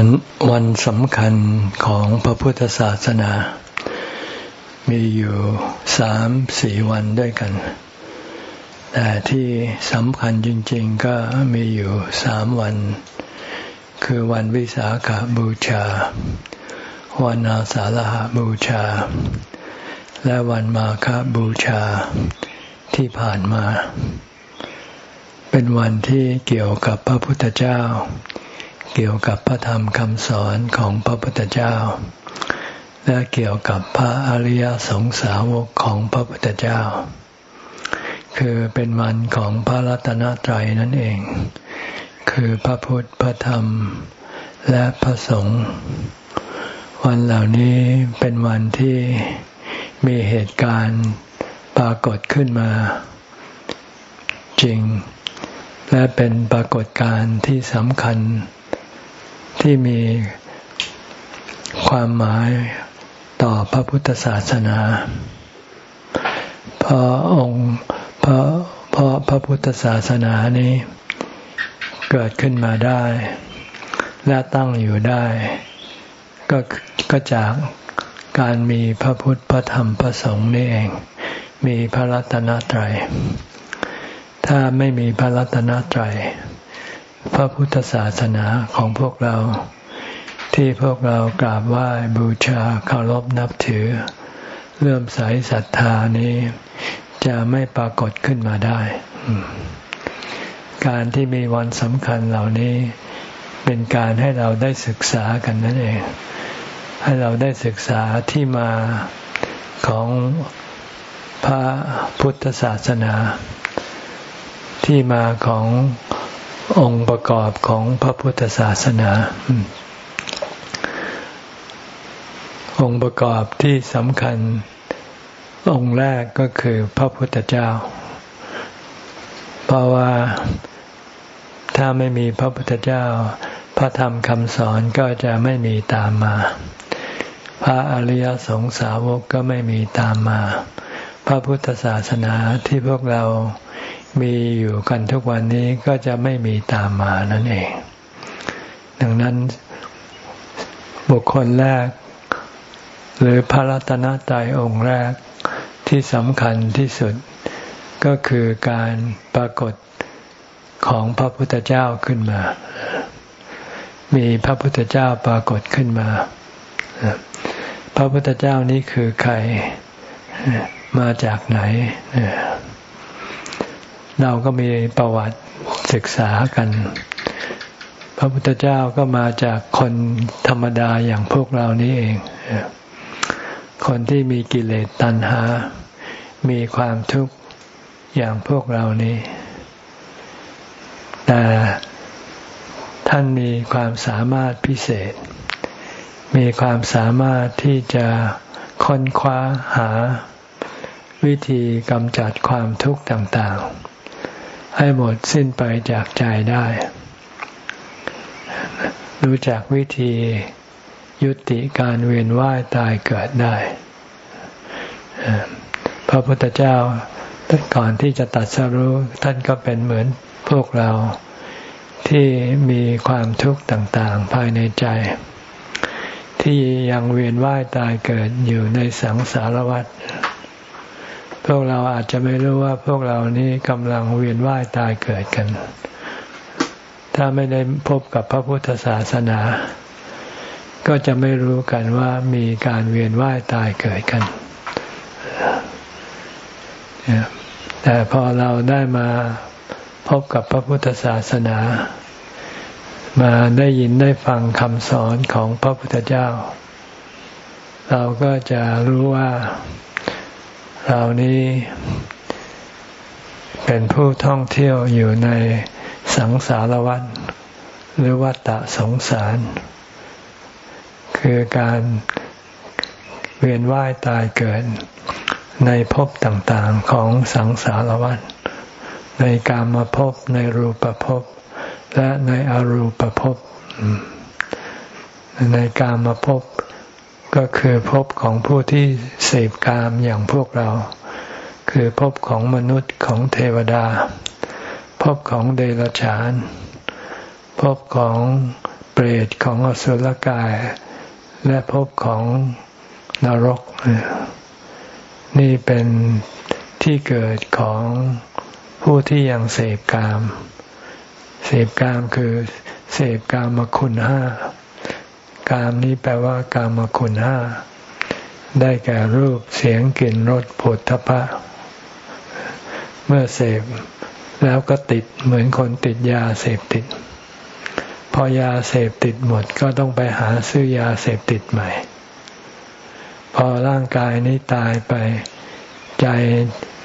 วันวันสำคัญของพระพุทธศาสนา มีอยู่สามสี่วันด้วยกัน แต่ที่สำคัญจริง ๆก็มีอยู่สามวัน คือวันวิสาขาบูชา วันอาสาฬหบูชา และวันมาฆบูชาที่ผ่านมา เป็นวันที่เกี่ยวกับพระพุทธเจ้า เกี่ยวกับพระธรรมคำสอนของพระพุทธเจ้า และเกี่ยวกับพระอริยสงสาวกของพระพุทธเจ้า คือเป็นวันของพระรัตนตรัยนั่นเอง คือพระพุทธพระธรรมและพระสงฆ์วันเหล่านี้เป็นวันที่มีเหตุการณ์ปรากฏขึ้นมา จริง และเป็นปรากฏการณ์ที่สำคัญ ที่มีความหมายต่อพระพุทธศาสนาเพราะองค์เพราะเพราะพระพุทธศาสนานี้ เกิดขึ้นมาได้ และตั้งอยู่ได้ ก็ก็จากการมีพระพุทธพระธรรมพระสงฆ์นี่เอง มีพระรัตนตรัย ถ้าไม่มีพระรัตนตรัย พระพุทธศาสนาของพวกเรา ที่พวกเรากราบไหว้บูชาเคารพนับถือ เลื่อมใสศรัทธานี้ จะไม่ปรากฏขึ้นมาได้ การที่มีวันสำคัญเหล่านี้ เป็นการให้เราได้ศึกษากันนั่นเอง ให้เราได้ศึกษาที่มาของพระพุทธศาสนา ที่มาของ องค์ประกอบของพระพุทธศาสนา องค์ประกอบที่สำคัญ องค์แรกก็คือพระพุทธเจ้า เพราะว่าถ้าไม่มีพระพุทธเจ้า พระธรรมคำสอนก็จะไม่มีตามมา พระอริยสงสาวกก็ไม่มีตามมา พระพุทธศาสนาที่พวกเรา มีอยู่กันทุกวันนี้ก็จะไม่มีตามมานั่นเอง ดังนั้นบุคคลแรก หรือพระรัตนตรัยองค์แรกที่สำคัญที่สุดก็คือการปรากฏของพระพุทธเจ้าขึ้นมา มีพระพุทธเจ้าปรากฏขึ้นมา พระพุทธเจ้านี้คือใคร มาจากไหน เราก็มีประวัติศึกษากัน พระพุทธเจ้าก็มาจากคนธรรมดาอย่างพวกเรานี้เอง คนที่มีกิเลสตัณหา มีความทุกข์อย่างพวกเรานี้ แต่ท่านมีความสามารถพิเศษ มีความสามารถที่จะค้นคว้าหาวิธีกำจัดความทุกข์ต่างๆ ให้หมดสิ้นไปจากใจได้ รู้จักวิธียุติการเวียนว่ายตายเกิดได้พระพุทธเจ้าก่อนที่จะตัดสรู้ท่านก็เป็นเหมือนพวกเราที่มีความทุกข์ต่างๆภายในใจ ที่ยังเวียนว่ายตายเกิดอยู่ในสังสารวัฏ พวกเราอาจจะไม่รู้ว่าพวกเรานี้กำลังเวียนว่ายตายเกิดกัน ถ้าไม่ได้พบกับพระพุทธศาสนา ก็จะไม่รู้กันว่ามีการเวียนว่ายตายเกิดกัน แต่พอเราได้มาพบกับพระพุทธศาสนา มาได้ยินได้ฟังคำสอนของพระพุทธเจ้า เราก็จะรู้ว่า เรานี้เป็นผู้ท่องเที่ยวอยู่ในสังสารวัฏหรือวัฏฏะสงสาร คือการเวียนว่ายตายเกิดในภพต่างๆของสังสารวัฏในกามภพในรูปภพและในอรูปภพในกามภพ ก็คือภพของผู้ที่เสพกามอย่างพวกเรา คือภพของมนุษย์ของเทวดาภพของเดรัจฉานภพของเปรตของอสุรกาย และภพของนรก นี่เป็นที่เกิดของผู้ที่ยังเสพกาม เสพกามคือเสพกามคุณห้า กามนี้แปลว่ากามคุณห้า ได้แก่รูปเสียงกลิ่นรสผลทพะ เมื่อเสพแล้วก็ติดเหมือนคนติดยาเสพติด พอยาเสพติดหมดก็ต้องไปหาซื้อยาเสพติดใหม่ พอร่างกายนี้ตายไปใจ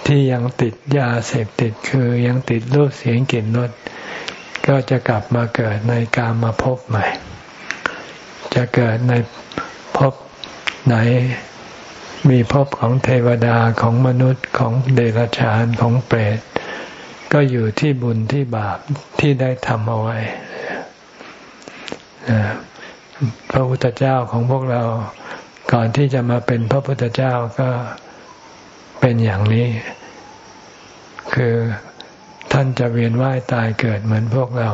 ที่ยังติดยาเสพติดคือยังติดรูปเสียงกลิ่นรสก็จะกลับมาเกิดในกามาพบใหม่ จะเกิดในภพไหน มีภพของเทวดาของมนุษย์ของเดรัจฉานของเปรต ก็อยู่ที่บุญที่บาปที่ได้ทำเอาไว้พระพุทธเจ้าของพวกเราก่อนที่จะมาเป็นพระพุทธเจ้าก็เป็นอย่างนี้ คือท่านจะเวียนว่ายตายเกิดเหมือนพวกเรา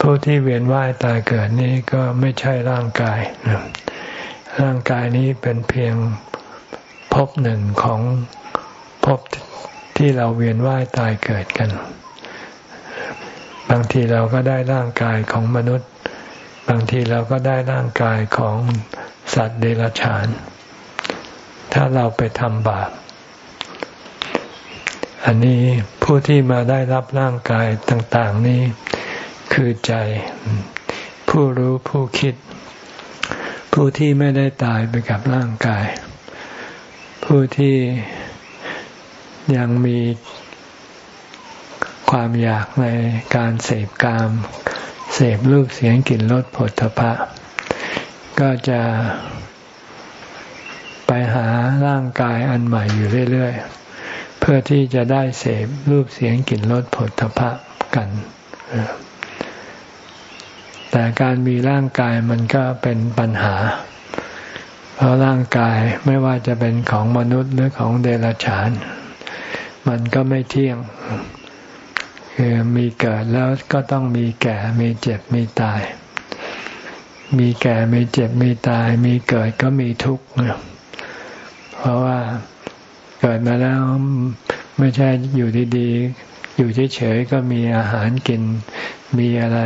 ผู้ที่เวียนว่ายตายเกิดนี้ก็ไม่ใช่ร่างกาย ร่างกายนี้เป็นเพียงภพหนึ่งของภพที่เราเวียนว่ายตายเกิดกัน บางทีเราก็ได้ร่างกายของมนุษย์ บางทีเราก็ได้ร่างกายของสัตว์เดรัจฉาน ถ้าเราไปทำบาป อันนี้ผู้ที่มาได้รับร่างกายต่าง ๆ นี้ คือใจ ผู้รู้ผู้คิด ผู้ที่ไม่ได้ตายไปกับร่างกาย ผู้ที่ยังมีความอยากในการเสพกาม เสพรูปเสียงกลิ่นรสผลทพะ ก็จะไปหาร่างกายอันใหม่อยู่เรื่อยๆ เพื่อที่จะได้เสพรูปเสียงกลิ่นรสผลทพะกัน แต่การมีร่างกายมันก็เป็นปัญหา เพราะร่างกายไม่ว่าจะเป็นของมนุษย์หรือของเดรัจฉาน มันก็ไม่เที่ยง คือมีเกิดแล้วก็ต้องมีแก่มีเจ็บมีตาย มีแก่มีเจ็บมีตาย มีเกิดก็มีทุกข์เพราะว่าเกิดมาแล้วไม่ใช่อยู่ดีๆ อยู่เฉยๆก็มีอาหารกินมีอะไร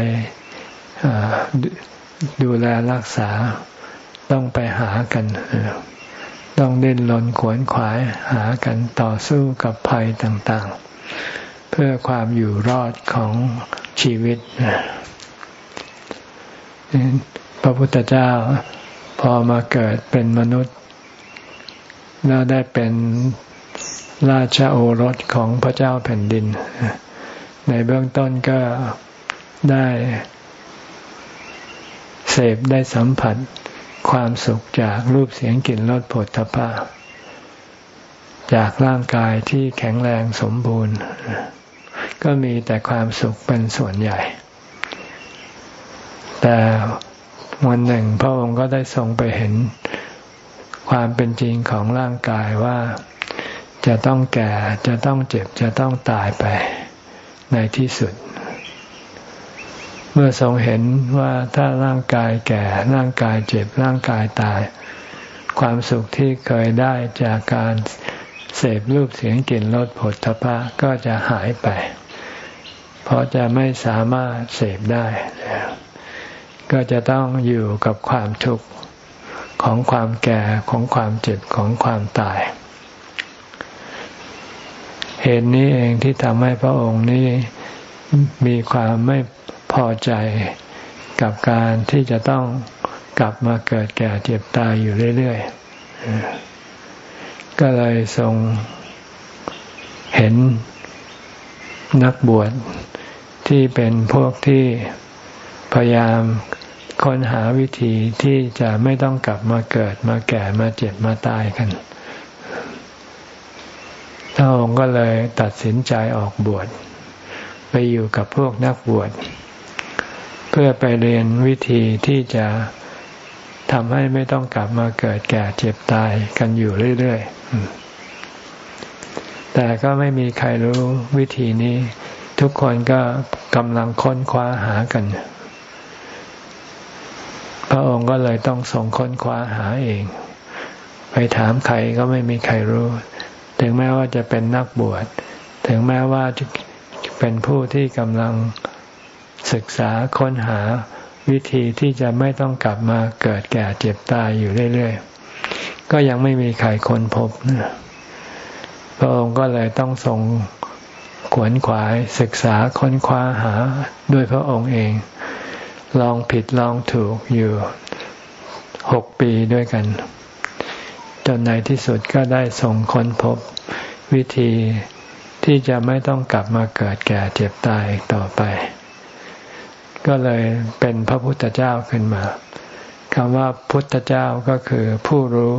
ดูแลรักษาต้องไปหากัน ต้องเด่นลนขวนขวายหากันต่อสู้กับภัยต่างๆ เพื่อความอยู่รอดของชีวิต พระพุทธเจ้าพอมาเกิดเป็นมนุษย์แล้วได้เป็นราชโอรสของพระเจ้าแผ่นดิน ในเบื้องต้นก็ได้ เสพได้สัมผัสความสุขจากรูปเสียงกลิ่นรสผลทพะจากร่างกายที่แข็งแรงสมบูรณ์ ก็มีแต่ความสุขเป็นส่วนใหญ่ แต่วันหนึ่งพระองค์ก็ได้ทรงไปเห็นความเป็นจริงของร่างกายว่าจะต้องแก่จะต้องเจ็บจะต้องตายไปในที่สุด เมื่อทรงเห็นว่าถ้าร่างกายแก่ ร่างกายเจ็บ ร่างกายตาย ความสุขที่เคยได้จากการเสพรูปเสียงกลิ่นรสผลทพะก็จะหายไป เพราะจะไม่สามารถเสพได้ ก็จะต้องอยู่กับความทุกข์ของความแก่ของความเจ็บของความตาย เหตุนี้เองที่ทำให้พระองค์นี้มีความไม่ พอใจกับการที่จะต้องกลับมาเกิดแก่เจ็บตายอยู่เรื่อยๆ ก็เลยทรงเห็นนักบวชที่เป็นพวกที่พยายามค้นหาวิธีที่จะไม่ต้องกลับมาเกิดมาแก่มาเจ็บมาตายกันพระองค์ก็เลยตัดสินใจออกบวชไปอยู่กับพวกนักบวช เพื่อไปเรียนวิธีที่จะทำให้ไม่ต้องกลับมาเกิดแก่เจ็บตายกันอยู่เรื่อยๆ แต่ก็ไม่มีใครรู้วิธีนี้ ทุกคนก็กำลังค้นคว้าหากัน พระองค์ก็เลยต้องส่งค้นคว้าหาเอง ไปถามใครก็ไม่มีใครรู้ ถึงแม้ว่าจะเป็นนักบวช ถึงแม้ว่าจะเป็นผู้ที่กำลัง ศึกษาค้นหาวิธีที่จะไม่ต้องกลับมาเกิดแก่เจ็บตายอยู่เรื่อยๆ ก็ยังไม่มีใครค้นพบนะพระองค์ก็เลยต้องทรงขวนขวายศึกษาค้นคว้าหาด้วยพระองค์เอง ลองผิดลองถูกอยู่หกปีด้วยกัน จนในที่สุดก็ได้ทรงค้นพบ วิธีที่จะไม่ต้องกลับมาเกิดแก่เจ็บตายต่อไป ก็เลยเป็นพระพุทธเจ้าขึ้นมาคำว่าพุทธเจ้าก็คือผู้รู้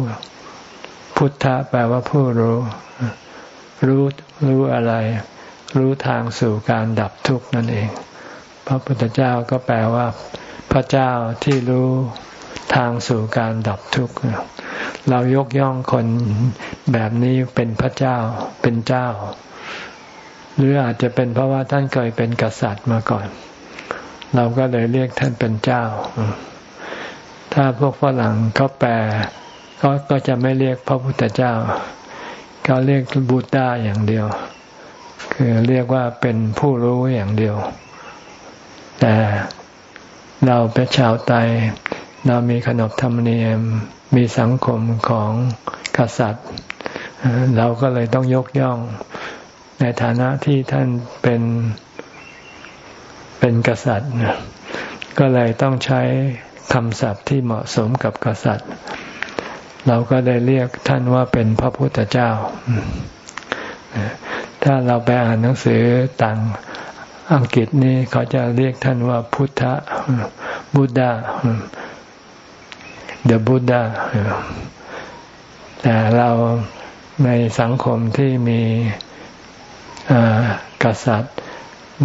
พุทธะแปลว่าผู้รู้ รู้รู้อะไร รู้ทางสู่การดับทุกข์นั่นเอง พระพุทธเจ้าก็แปลว่า พระเจ้าที่รู้ทางสู่การดับทุกข์เรายกย่องคนแบบนี้เป็นพระเจ้าเป็นเจ้า หรืออาจจะเป็นเพราะว่าท่านเคยเป็นกษัตริย์มาก่อน เราก็เลยเรียกท่านเป็นเจ้า ถ้าพวกฝรั่งเขาแปลก็ก็จะไม่เรียกพระพุทธเจ้าเขาเรียกบูตาอย่างเดียว คือเรียกว่าเป็นผู้รู้อย่างเดียว แต่เราเป็นชาวไตเรามีขนบธรรมเนียมมีสังคมของกษัตริย์ เราก็เลยต้องยกย่อง ในฐานะที่ท่านเป็น เป็นกษัตริย์ ก็เลยต้องใช้คำศัพท์ที่เหมาะสมกับกษัตริย์ เราก็ได้เรียกท่านว่าเป็นพระพุทธเจ้า ถ้าเราไปอ่านหนังสือต่างอังกฤษนี่เขาจะเรียกท่านว่าพุทธบุตดา The Buddha แต่เราในสังคมที่มีกษัตริย์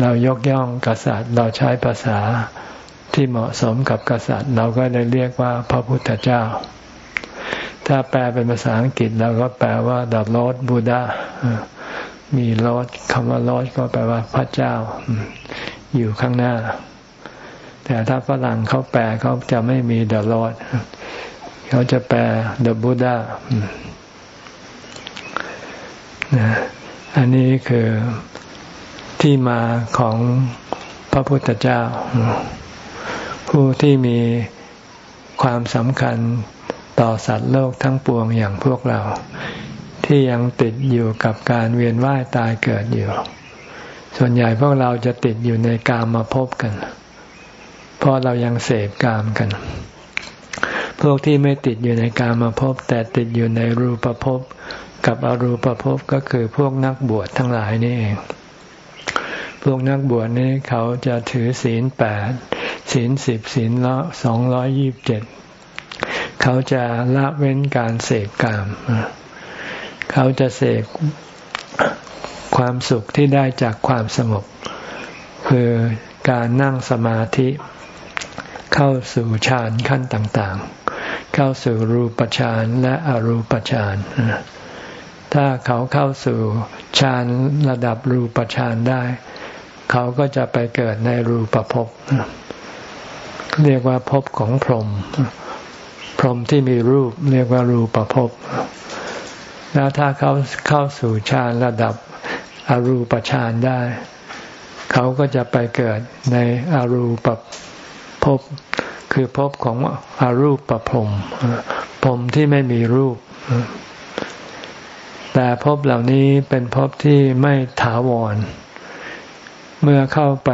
เรายกย่องกษัตริย์ เราใช้ภาษาที่เหมาะสมกับกษัตริย์ เราก็เลยเรียกว่าพระพุทธเจ้า ถ้าแปลเป็นภาษาอังกฤษเราก็แปลว่า the Lord Buddha มี Lord คำว่า Lord ก็แปลว่าพระเจ้า อยู่ข้างหน้า แต่ถ้าฝรั่งเขาแปลเขาจะไม่มี the Lord เขาจะแปล the Buddha อันนี้คือ ที่มาของพระพุทธเจ้า ผู้ที่มีความสำคัญต่อสัตว์โลกทั้งปวงอย่างพวกเรา ที่ยังติดอยู่กับการเวียนว่ายตายเกิดอยู่ ส่วนใหญ่พวกเราจะติดอยู่ในกามมาพบกัน เพราะเรายังเสพกามกัน พวกที่ไม่ติดอยู่ในกามมาพบ แต่ติดอยู่ในรูปภพกับอรูปภพก็คือพวกนักบวชทั้งหลายนี่เอง วกนักบวชนี่เขาจะถือศีลแปดศีลสิบศีลละสองร้อยยิบเจ็ดเขาจะละเว้นการเสพกาม เขาจะเสพความสุขที่ได้จากความสงบ คือการนั่งสมาธิ เข้าสู่ฌานขั้นต่างๆ เข้าสู่รูปฌานและอรูปฌานถ้าเขาเข้าสู่ฌานระดับรูปฌานได้ เขาก็จะไปเกิดในรูปภพเรียกว่าภพของพรหมพรหมที่มีรูปเรียกว่ารูปภพแล้วถ้าเขาเข้าสู่ฌานระดับอรูปฌานได้ เขาก็จะไปเกิดในอรูปภพคือภพของอรูปประพรมพรมที่ไม่มีรูป แต่ภพเหล่านี้เป็นภพที่ไม่ถาวร เมื่อเข้าไป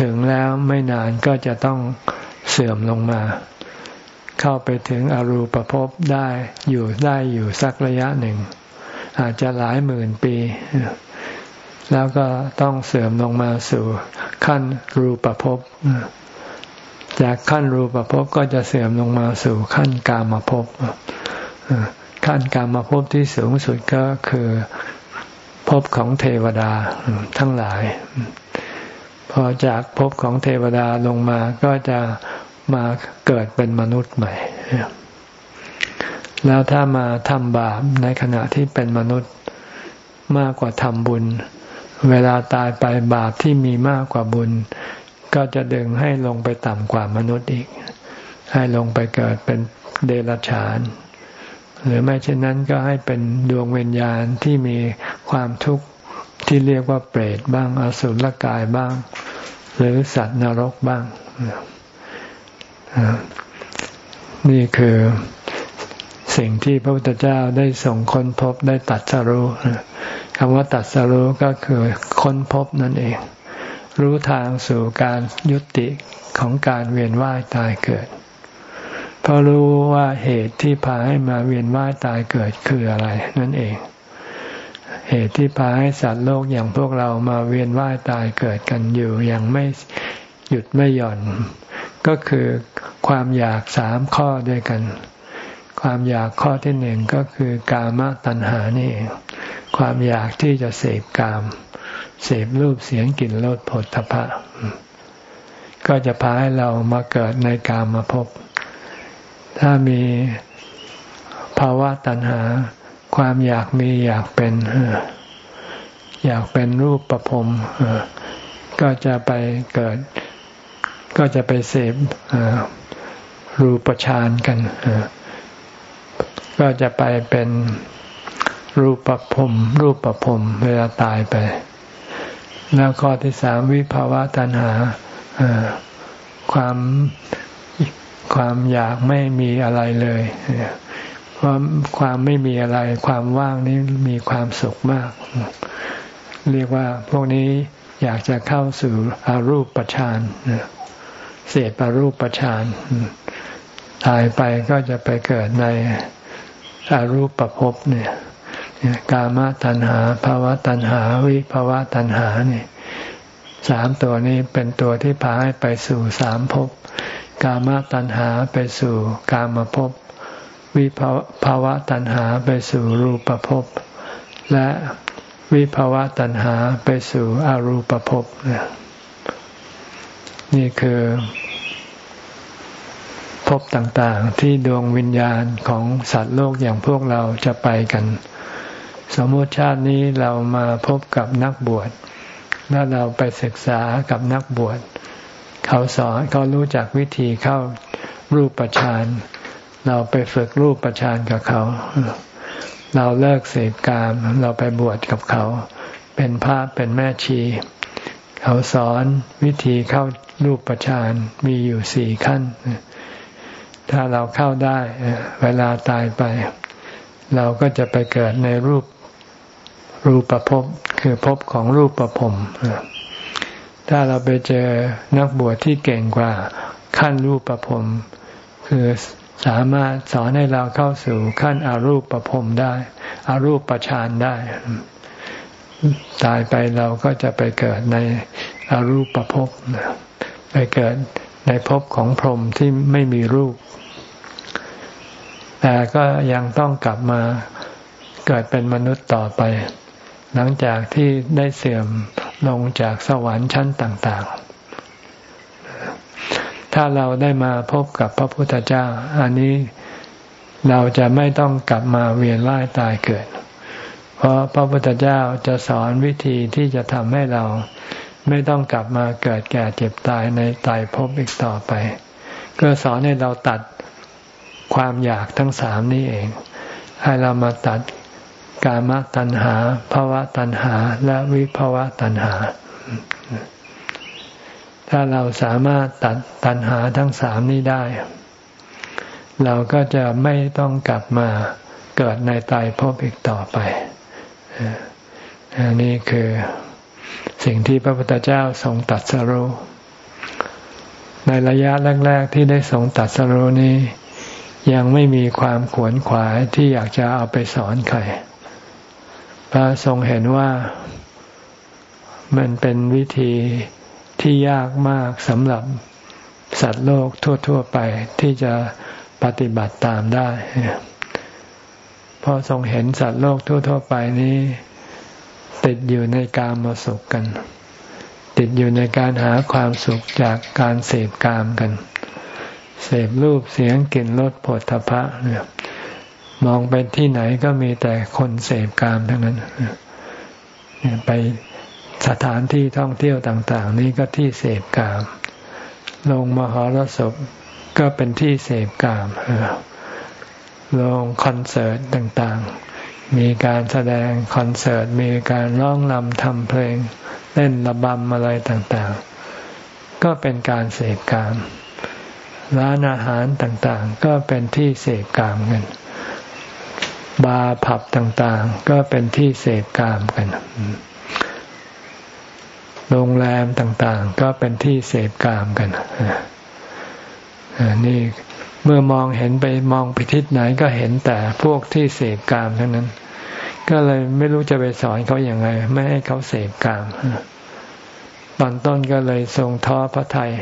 ถึงแล้วไม่นานก็จะต้องเสื่อมลงมา เข้าไปถึงอรูปภพได้อยู่ได้อยู่สักระยะหนึ่ง อาจจะหลายหมื่นปี แล้วก็ต้องเสื่อมลงมาสู่ขั้นรูปภพจากขั้นรูปภพก็จะเสื่อมลงมาสู่ขั้นกามภพขั้นกามาพที่สูงสุดก็คือภพของเทวดาทั้งหลาย พอจากพบของเทวดาลงมาก็จะมาเกิดเป็นมนุษย์ใหม่ แล้วถ้ามาทำบาปในขณะที่เป็นมนุษย์มากกว่าทำบุญ เวลาตายไปบาปที่มีมากกว่าบุญ ก็จะดึงให้ลงไปต่ำกว่ามนุษย์อีก ให้ลงไปเกิดเป็นเดรัจฉาน หรือไม่เช่นนั้นก็ให้เป็นดวงวิญญาณที่มีความทุกข์ ที่เรียกว่าเปรตบ้าง อสุรกายบ้าง หรือสัตว์นรกบ้าง นี่คือสิ่งที่พระพุทธเจ้าได้ส่งค้นพบได้ตัดสรู้คำว่าตัดสรู้ก็คือค้นพบนั่นเอง รู้ทางสู่การยุติของการเวียนว่ายตายเกิด เพราะรู้ว่าเหตุที่พาให้มาเวียนว่ายตายเกิดคืออะไรนั่นเอง เหตุที่พาให้สัตว์โลกอย่างพวกเรามาเวียนว่ายตายเกิดกันอยู่อย่างไม่หยุดไม่หย่อน ก็คือความอยากสามข้อด้วยกัน ความอยากข้อที่หนึ่งก็คือกามตัณหานี่ ความอยากที่จะเสพกาม เสพรูปเสียงกลิ่นรสผลทพะ ก็จะพาให้เรามาเกิดในกามมาพบ ถ้ามีภาวะตัณหา ความอยากมีอยากเป็นอยากเป็นรูปประพรมก็จะไปเกิด ก็จะไปเสพรูปฌานกันก็จะไปเป็นรูปประพรมรูปประพรมเวลาตายไป แล้วข้อที่สามวิภาวะตัณหาความความอยากไม่มีอะไรเลย ว่าความไม่มีอะไร ความว่างนี้มีความสุขมาก เรียกว่าพวกนี้อยากจะเข้าสู่อารูปปชานเสพอารูปปชานตายไปก็จะไปเกิดในอารูปปภพเนี่ยกามตัณหาภาวะตัณหา วิภาวะตัณหาเนี่ยสามตัวนี้เป็นตัวที่พาให้ไปสู่สามภพกามตัณหาไปสู่กามภพ วิภาวะตัณหาไปสู่รูปภพ และวิภาวะตัณหาไปสู่อรูปภพนี่คือภพต่างๆ ที่ดวงวิญญาณของสัตว์โลกอย่างพวกเราจะไปกัน สมมติชาตินี้เรามาพบกับนักบวชแล้วเราไปศึกษากับนักบวช เขาสอนเขารู้จักวิธีเข้ารูปปาน เราไปฝึกรูปประชานกับเขา เราเลิกเสพกาม เราไปบวชกับเขา เป็นพระเป็นแม่ชี เขาสอนวิธีเข้ารูปประชานมีอยู่สี่ขั้น ถ้าเราเข้าได้เวลาตายไป เราก็จะไปเกิดในรูปรูปประพบคือภพของรูปประพรมถ้าเราไปเจอนักบวชที่เก่งกว่าขั้นรูปประพรมคือ สามารถสอนให้เราเข้าสู่ขั้นอารูปประพรมได้อารูปประชานได้ ตายไปเราก็จะไปเกิดในอารูปประพบไปเกิดในภพของพรหมที่ไม่มีรูป แต่ก็ยังต้องกลับมาเกิดเป็นมนุษย์ต่อไป หลังจากที่ได้เสื่อมลงจากสวรรค์ชั้นต่าง ๆ ถ้าเราได้มาพบกับพระพุทธเจ้า อันนี้เราจะไม่ต้องกลับมาเวียนว่ายตายเกิด เพราะพระพุทธเจ้าจะสอนวิธีที่จะทำให้เราไม่ต้องกลับมาเกิดแก่เจ็บตายในตายภพอีกต่อไป ก็สอนให้เราตัดความอยากทั้งสามนี้เอง ให้เรามาตัดกามตัณหาภาวะตัณหา และวิภาวะตัณหา ถ้าเราสามารถตัดตัณหาทั้งสามนี้ได้ เราก็จะไม่ต้องกลับมาเกิดในตายพบอีกต่อไปอันนี้คือสิ่งที่พระพุทธเจ้าทรงตัดสรู้ในระยะแรก ๆ ที่ได้ทรงตัดสรู้นี้ ยังไม่มีความขวนขวายที่อยากจะเอาไปสอนใครพระทรงเห็นว่ามันเป็นวิธี ที่ยากมากสำหรับสัตว์โลกทั่ว ๆ ไปที่จะปฏิบัติตามได้เพราะทรงเห็นสัตว์โลกทั่ว ๆ ไปนี้ ติดอยู่ในการมาสุขกัน ติดอยู่ในการหาความสุขจากการเสพกามกัน เสพรูปเสียงกลิ่นรสผลทพะเนี่ยมองไปที่ไหนก็มีแต่คนเสพกามทั้งนั้นไป สถานที่ท่องเที่ยวต่าง ๆ นี่ก็ที่เสพกามลงมหรสพก็เป็นที่เสพกามโรงคอนเสิร์ตต่าง ๆ มีการแสดงคอนเสิร์ต มีการร้องรำทำเพลง เล่นระบำอะไรต่าง ๆ ก็เป็นการเสพกาม ร้านอาหารต่าง ๆ ก็เป็นที่เสพกามกันบาร์ผับต่าง ๆ ก็เป็นที่เสพกามกัน โรงแรมต่างๆ ก็เป็นที่เสพกามกันนี่เมื่อมองเห็นไปมองไปทิศไหนก็เห็นแต่พวกที่เสพกามทั้งนั้น ก็เลยไม่รู้จะไปสอนเขาอย่างไงไม่ให้เขาเสพกามตอนต้นก็เลยทรงท้อพระทยัย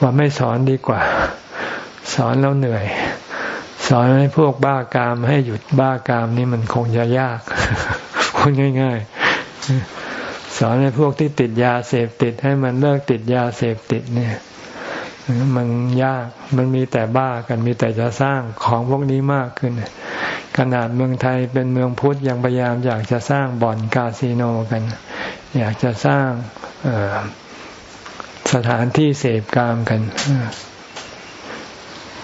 ว่าไม่สอนดีกว่า สอนแล้วเหนื่อย สอนให้พวกบ้ากาม ให้หยุดบ้ากามนี่มันคงจะยากพูดง่าย ๆ สอนให้พวกที่ติดยาเสพติดให้มันเลิกติดยาเสพติดเนี่ย มันยากมันมีแต่บ้ากันมีแต่จะสร้างของพวกนี้มากขึ้น ขนาดเมืองไทยเป็นเมืองพุทธยังพยายามอยากจะสร้างบ่อนคาสิโนกัน อยากจะสร้างสถานที่เสพกามกัน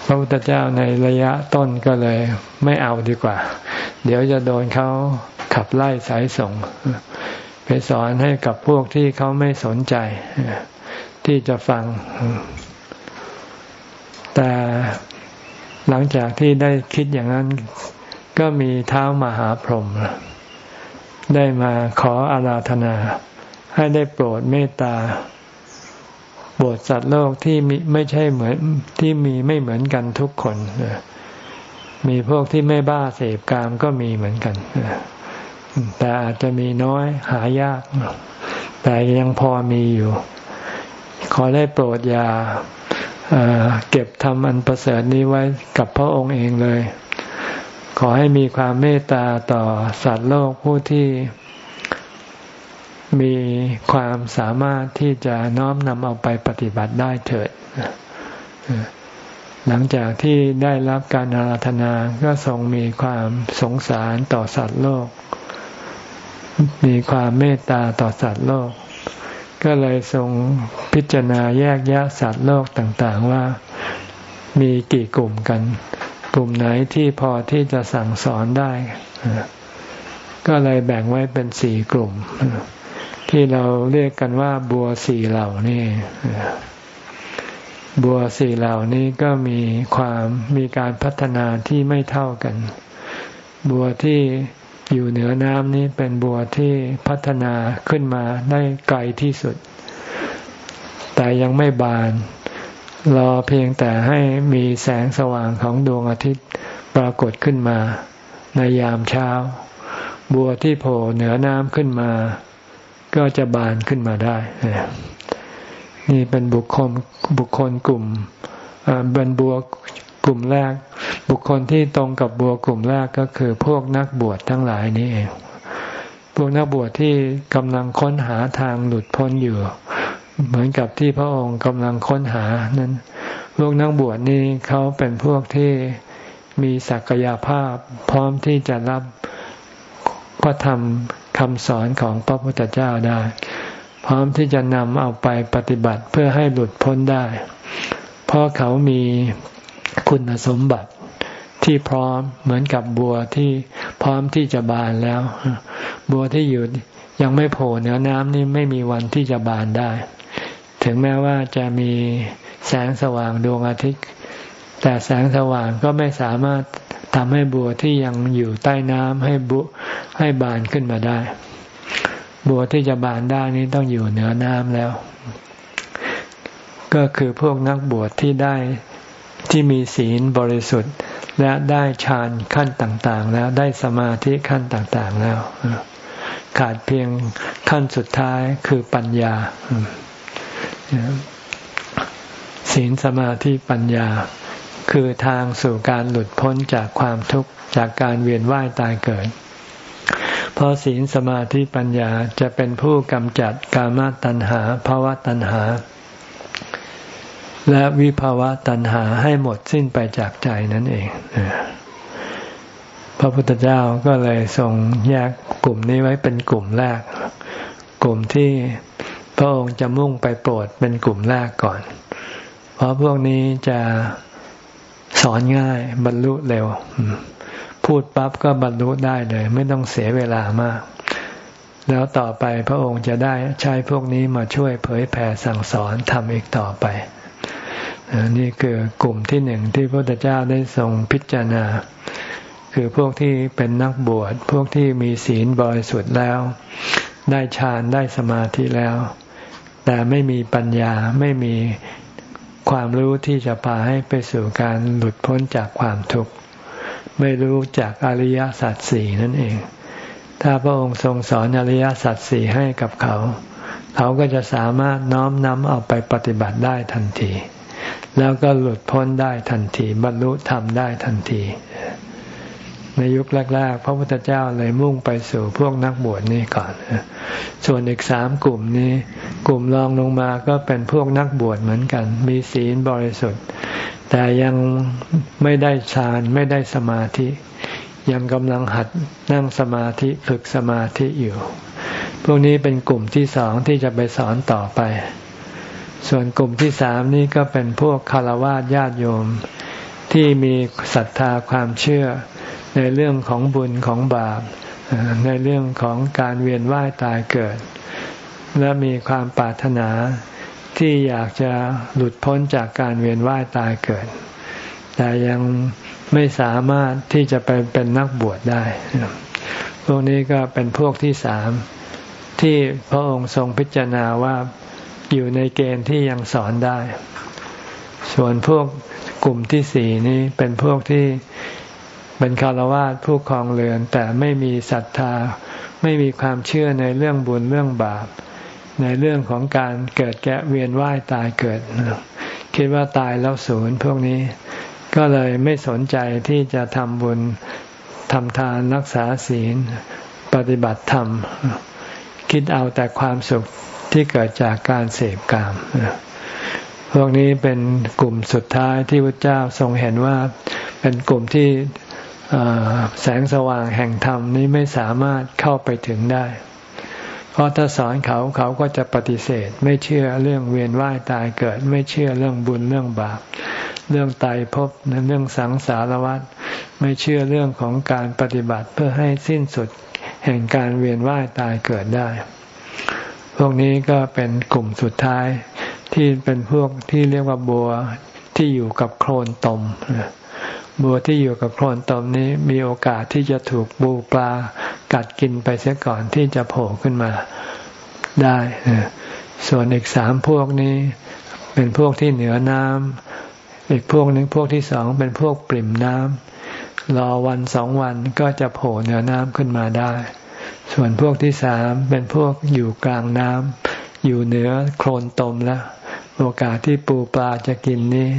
พระพุทธเจ้าในระยะต้นก็เลยไม่เอาดีกว่า เดี๋ยวจะโดนเขาขับไล่สายส่ง ไปสอนให้กับพวกที่เขาไม่สนใจ ที่จะฟัง แต่หลังจากที่ได้คิดอย่างนั้น ก็มีเท้ามหาพรหมได้มาขออาราธนา ให้ได้โปรดเมตตาโปรดสัตว์โลกที่มีไม่ใช่เหมือนที่มีไม่เหมือนกันทุกคนมีพวกที่ไม่บ้าเสพกามก็มีเหมือนกัน แต่อาจจะมีน้อยหายาก แต่ยังพอมีอยู่ ขอได้โปรดยาเก็บทำอันประเสริฐนี้ไว้กับพระองค์เองเลย ขอให้มีความเมตตาต่อสัตว์โลกผู้ที่มีความสามารถที่จะน้อมนำเอาไปปฏิบัติได้เถิด หลังจากที่ได้รับการอาราธนาก็ทรงมีความสงสารต่อสัตว์โลก มีความเมตตาต่อสัตว์โลก ก็เลยทรงพิจารณาแยกแยะสัตว์โลกต่างๆว่ามีกี่กลุ่มกัน กลุ่มไหนที่พอที่จะสั่งสอนได้ ก็เลยแบ่งไว้เป็นสี่กลุ่ม ที่เราเรียกกันว่าบัวสี่เหล่านี่บัวสี่เหล่านี้ก็มีความมีการพัฒนาที่ไม่เท่ากัน บัวที่ อยู่เหนือน้ำนี้เป็นบัวที่พัฒนาขึ้นมาได้ไกลที่สุด แต่ยังไม่บาน รอเพียงแต่ให้มีแสงสว่างของดวงอาทิตย์ปรากฏขึ้นมา ในยามเช้า บัวที่โผล่เหนือน้ำขึ้นมา ก็จะบานขึ้นมาได้ นี่เป็นบุคคลบุคคลกลุ่มเป็นบัว กลุ่มแรก บุคคลที่ตรงกับบัวกลุ่มแรกก็คือพวกนักบวชทั้งหลายนี้เองพวกนักบวชที่กำลังค้นหาทางหลุดพ้นอยู่ เหมือนกับที่พระองค์กำลังค้นหานั้นพวกนักบวชนี่เขาเป็นพวกที่มีศักยภาพ พร้อมที่จะรับพระธรรมคำสอนของพระพุทธเจ้าได้ พร้อมที่จะนำเอาไปปฏิบัติเพื่อให้หลุดพ้นได้ เพราะเขามี คุณสมบัติที่พร้อมเหมือนกับบัวที่พร้อมที่จะบานแล้ว บัวที่อยู่ยังไม่โผล่เหนือน้ำนี่ไม่มีวันที่จะบานได้ ถึงแม้ว่าจะมีแสงสว่างดวงอาทิตย์ แต่แสงสว่างก็ไม่สามารถทำให้บัวที่ยังอยู่ใต้น้ำให้บุให้บานขึ้นมาได้ บัวที่จะบานได้นี้ต้องอยู่เหนือน้ำแล้ว ก็คือพวกนักบวชที่ได้ ที่มีศีลบริสุทธิ์ และได้ฌานขั้นต่างๆ แล้วได้สมาธิขั้นต่างๆแล้ว ขาดเพียงขั้นสุดท้ายคือปัญญาศีลสมาธิปัญญา คือทางสู่การหลุดพ้นจากความทุกข์จากการเวียนว่ายตายเกิด เพราะศีลสมาธิปัญญาจะเป็นผู้กำจัดกามตัณหาภาวะตัณหา และวิภาวะตัณหาให้หมดสิ้นไปจากใจนั่นเองพระพุทธเจ้าก็เลยทรงแยกกลุ่มนี้ไว้เป็นกลุ่มแรก กลุ่มที่พระองค์จะมุ่งไปโปรดเป็นกลุ่มแรกก่อน เพเพราะพวกนี้จะสอนง่ายบรรลุเร็ว พูดปั๊บก็บรรลุได้เลย ไม่ต้องเสียเวลามาก แล้วต่อไปพระองค์จะได้ใช้พวกนี้มาช่วยเผยแผ่สั่งสอนทำอีกต่อไป นี่คือกลุ่มที่หนึ่งที่พระพุทธเจ้าได้ทรงพิจารณา คือพวกที่เป็นนักบวชพวกที่มีศีลบริสุทธิ์แล้ว ได้ฌานได้สมาธิแล้ว แต่ไม่มีปัญญาไม่มีความรู้ที่จะพาให้ไปสู่การหลุดพ้นจากความทุกข์ไม่รู้จากอริยสัจสี่นั่นเอง ถ้าพระองค์ทรงสอนอริยสัจสี่ให้กับเขา เขาก็จะสามารถน้อมนำเอาไปปฏิบัติได้ทันที แล้วก็หลุดพ้นได้ทันที บรรลุธรรมได้ทันที ในยุคแรกๆ พระพุทธเจ้าเลยมุ่งไปสู่พวกนักบวชนี่ก่อน ส่วนอีกสามกลุ่มนี้ กลุ่มรองลงมาก็เป็นพวกนักบวชเหมือนกัน มีศีลบริสุทธิ์ แต่ยังไม่ได้ฌานไม่ได้สมาธิ ยังกำลังหัดนั่งสมาธิฝึกสมาธิอยู่ พวกนี้เป็นกลุ่มที่สองที่จะไปสอนต่อไป ส่วนกลุ่มที่สามนี่ก็เป็นพวกคารวะญาติโยม ที่มีศรัทธาความเชื่อในเรื่องของบุญของบาป ในเรื่องของการเวียนว่ายตายเกิด และมีความปรารถนาที่อยากจะหลุดพ้นจากการเวียนว่ายตายเกิด แต่ยังไม่สามารถที่จะไปเป็นนักบวชได้ พวกนี้ก็เป็นพวกที่สามที่พระองค์ทรงพิจารณาว่า อยู่ในเกณฑ์ที่ยังสอนได้ ส่วนพวกกลุ่มที่สี่นี้เป็นพวกที่เป็นคารวะผู้ครองเรือน แต่ไม่มีศรัทธา ไม่มีความเชื่อในเรื่องบุญเรื่องบาป ในเรื่องของการเกิดแกะเวียนว่ายตายเกิด คิดว่าตายแล้วศูนย์พวกนี้ก็เลยไม่สนใจที่จะทำบุญทำทานรักษาศีล ปฏิบัติธรรม คิดเอาแต่ความสุข ที่เกิดจากการเสพกาม พวกนี้เป็นกลุ่มสุดท้ายที่พระเจ้าทรงเห็นว่าเป็นกลุ่มที่แสงสว่างแห่งธรรมนี้ไม่สามารถเข้าไปถึงได้ เพราะถ้าสอนเขาเขาก็จะปฏิเสธ ไม่เชื่อเรื่องเวียนว่ายตายเกิด ไม่เชื่อเรื่องบุญเรื่องบาป เรื่องตายภพเรื่องสังสารวัฏไม่เชื่อเรื่องของการปฏิบัติเพื่อให้สิ้นสุดแห่งการเวียนว่ายตายเกิดได้ วกนี้ก็เป็นกลุ่มสุดท้ายที่เป็นพวกที่เรียกว่าบัวที่อยู่กับโคลนตม บัวที่อยู่กับโคลนตมนี้มีโอกาสที่จะถูกบูปลากัดกินไปเสียก่อนที่จะโผล่ขึ้นมาได้ ส่วนอีกสามพวกนี้เป็นพวกที่เหนือน้ำอีกพวกหนึ่งพวกที่สองเป็นพวกปริ่มน้ำรอวันสองวันก็จะโผล่เหนือน้ำขึ้นมาได้ ส่วนพวกที่สามเป็นพวกอยู่กลางน้ำอยู่เหนือโคลนตมแล้ว โอกาสที่ปูปลาจะกินนี่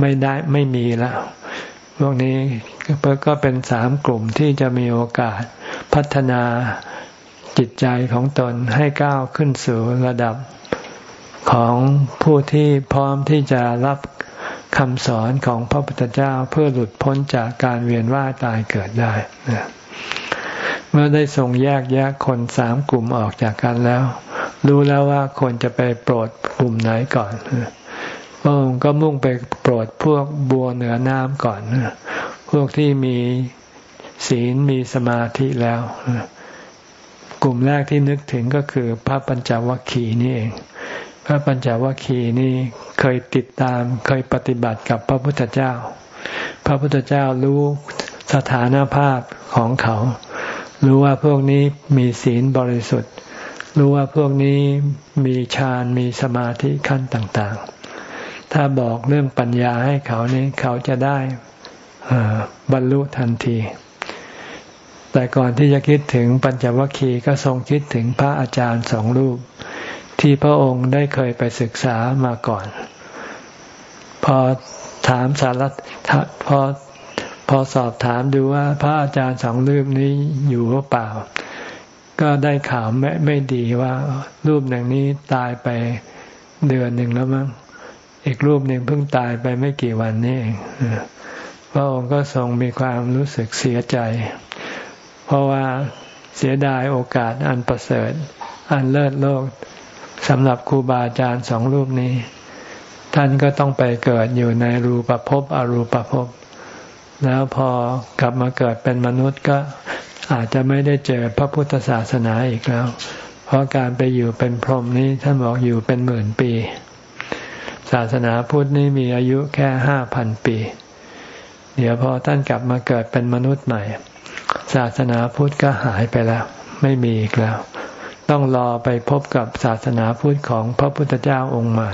ไม่ได้ไม่มีแล้วพวกนี้ก็เป็นสามกลุ่มที่จะมีโอกาสพัฒนาจิตใจของตนให้ก้าวขึ้นสู่ระดับของผู้ที่พร้อมที่จะรับคำสอนของพระพุทธเจ้าเพื่อหลุดพ้นจากการเวียนว่ายตายเกิดได้ เมื่อได้ทรงแยกแยกคนสามกลุ่มออกจากกันแล้ว รู้แล้วว่าคนจะไปโปรดกลุ่มไหนก่อนพระองค์ก็มุ่งไปโปรดพวกบัวเหนือน้ำก่อน พวกที่มีศีลมีสมาธิแล้ว กลุ่มแรกที่นึกถึงก็คือ พระปัญจวัคคีย์นี่เอง พระปัญจวัคคีย์นี่เคยติดตามเคยปฏิบัติกับพระพุทธเจ้า พระพุทธเจ้ารู้สถานภาพของเขา รู้ว่าพวกนี้มีศีลบริสุทธิ์ รู้ว่าพวกนี้มีฌานมีสมาธิขั้นต่างๆ ถ้าบอกเรื่องปัญญาให้เขานี้เขาจะได้บรรลุทันที แต่ก่อนที่จะคิดถึงปัญจวัคคีย์ก็ทรงคิดถึงพระอาจารย์สองรูป ที่พระองค์ได้เคยไปศึกษามาก่อน พอถามสารพอ พอสอบถามดูว่าพระอาจารย์สองรูปนี้อยู่หรือเปล่า ก็ได้ข่าวไม่ไม่ดีว่า รูปหนึ่งนี้ตายไปเดือนหนึ่งแล้วมั้งอีกรูปหนึ่งเพิ่งตายไปไม่กี่วันนี้เองพระองค์ก็ทรงมีความรู้สึกเสียใจ เพราะว่าเสียดายโอกาสอันประเสริฐ อันเลิศโลกสำหรับครูบาอาจารย์สองรูปนี้ ท่านก็ต้องไปเกิดอยู่ในรูปภพอรูปภพ แล้วพอกลับมาเกิดเป็นมนุษย์ก็อาจจะไม่ได้เจอพระพุทธศาสนาอีกแล้ว เพราะการไปอยู่เป็นพรหมนี้ท่านบอกอยู่เป็นหมื่นปี ศาสนาพุทธนี้มีอายุแค่ห้าพันปี เดี๋ยวพอท่านกลับมาเกิดเป็นมนุษย์ใหม่ ศาสนาพุทธก็หายไปแล้ว ไม่มีอีกแล้ว ต้องรอไปพบกับศาสนาพุทธของพระพุทธเจ้าองค์ใหม่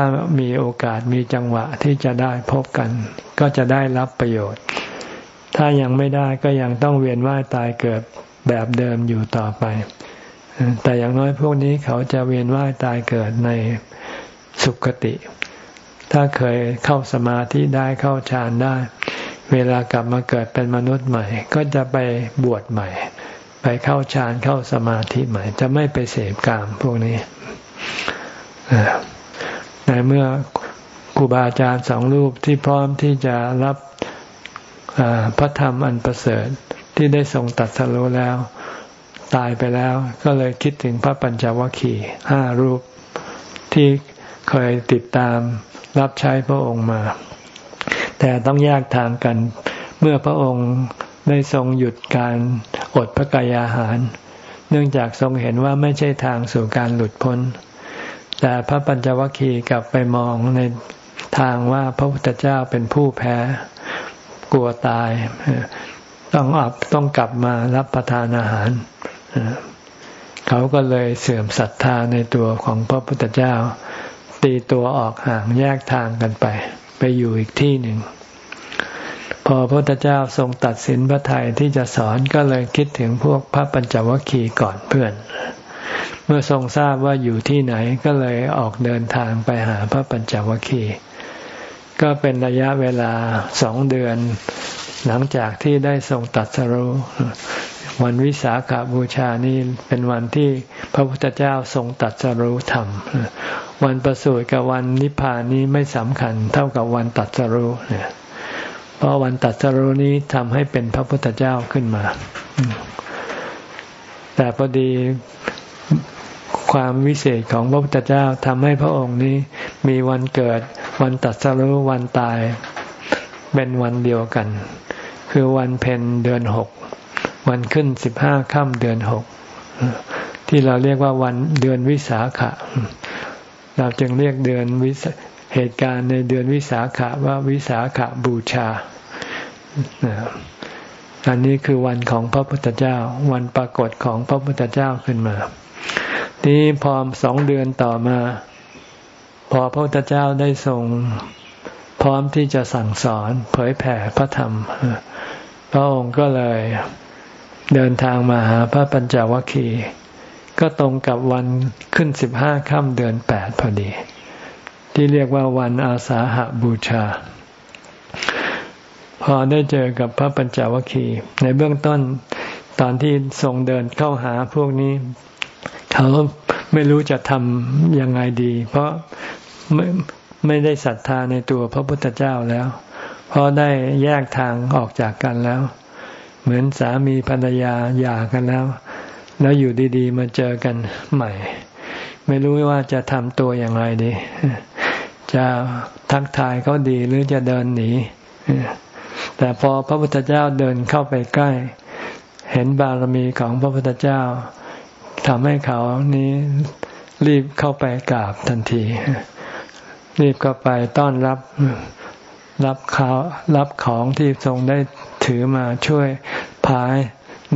ถ้ามีโอกาสมีจังหวะที่จะได้พบกัน ก็จะได้รับประโยชน์ ถ้ายังไม่ได้ก็ยังต้องเวียนว่ายตายเกิดแบบเดิมอยู่ต่อไป แต่อย่างน้อยพวกนี้เขาจะเวียนว่ายตายเกิดในสุคติ ถ้าเคยเข้าสมาธิได้เข้าฌานได้ เวลากลับมาเกิดเป็นมนุษย์ใหม่ ก็จะไปบวชใหม่ ไปเข้าฌานเข้าสมาธิใหม่ จะไม่ไปเสพกามพวกนี้ ในเมื่อครูบาอาจารย์สองรูปที่พร้อมที่จะรับพระธรรมอันประเสริฐที่ได้ทรงตัดสรุแล้ว ตายไปแล้ว ก็เลยคิดถึงพระปัญจวัคคีย์ห้ารูปที่เคยติดตามรับใช้พระองค์มา แต่ต้องแยกทางกัน เมื่อพระองค์ได้ทรงหยุดการอดพระกายอาหาร เนื่องจากทรงเห็นว่าไม่ใช่ทางสู่การหลุดพ้น แต่พระปัญจวัคคีย์กลับไปมองในทางว่าพระพุทธเจ้าเป็นผู้แพ้กลัวตาย ต้องอับต้องกลับมารับประทานอาหาร เขาก็เลยเสื่อมศรัทธาในตัวของพระพุทธเจ้า ตีตัวออกห่างแยกทางกันไป ไปอยู่อีกที่หนึ่ง พอพระพุทธเจ้าทรงตัดสินพระทัยที่จะสอนก็เลยคิดถึงพวกพระปัญจวัคคีย์ก่อนเพื่อนเเมื่อทรงทราบว่าอยู่ที่ไหนก็เลยออกเดินทางไปหาพระปัญจวัคคีย์ก็เป็นระยะเวลาสองเดือน หลังจากที่ได้ทรงตัดสรุวันวิสาขาบูชานี่เป็นวันที่พระพุทธเจ้าทรงตัดสรุธรรม วันประสูติกับวันนิพพานนี้ไม่สำคัญเท่ากับวันตัดสรุเนี่ยเพราะวันตัดสรุนี้ทำให้เป็นพระพุทธเจ้าขึ้นมา แต่พอดี ความวิเศษของพระพุทธเจ้าทำให้พระองค์นี้มีวันเกิด วันตัดสรุวันตาย เป็นวันเดียวกัน คือวันเพ็ญเดือนหกวันขึ้นสิบห้าค่ำเดือนหกที่เราเรียกว่าวันเดือนวิสาขะ เราจึงเรียกเดือนวิสเหตุการณ์ในเดือนวิสาขะว่าวิสาขบูชา อันนี้คือวันของพระพุทธเจ้า วันปรากฏของพระพุทธเจ้าขึ้นมา นี้พอสองเดือนต่อมา พอพระพุทธเจ้าได้ทรงพร้อมที่จะสั่งสอนเผยแผ่พระธรรม พระองค์ก็เลยเดินทางมาหาพระปัญจวัคคีย์ก็ตรงกับวันขึ้นสิบห้าค่ำเดือนแปดพอดี ที่เรียกว่าวันอาสาหาบูชา พอได้เจอกับพระปัญจวัคคีย์ในเบื้องต้นตอนที่ทรงเดินเข้าหาพวกนี้ เขาไม่รู้จะทำยังไงดี เพราะไม่ไม่ได้ศรัทธาในตัวพระพุทธเจ้าแล้ว เพราะได้แยกทางออกจากกันแล้ว เหมือนสามีภรรยาหย่ากันแล้ว แล้วอยู่ดีๆ มาเจอกันใหม่ ไม่รู้ว่าจะทำตัวอย่างไรดี จะทักทายเขาดีหรือจะเดินหนีแต่พอพระพุทธเจ้าเดินเข้าไปใกล้ เห็นบารมีของพระพุทธเจ้า ทำให้เขานี้รีบเข้าไปกราบทันที รีบเข้าไปต้อนรับรับข้าวรับของที่ทรงได้ถือมาช่วยพาย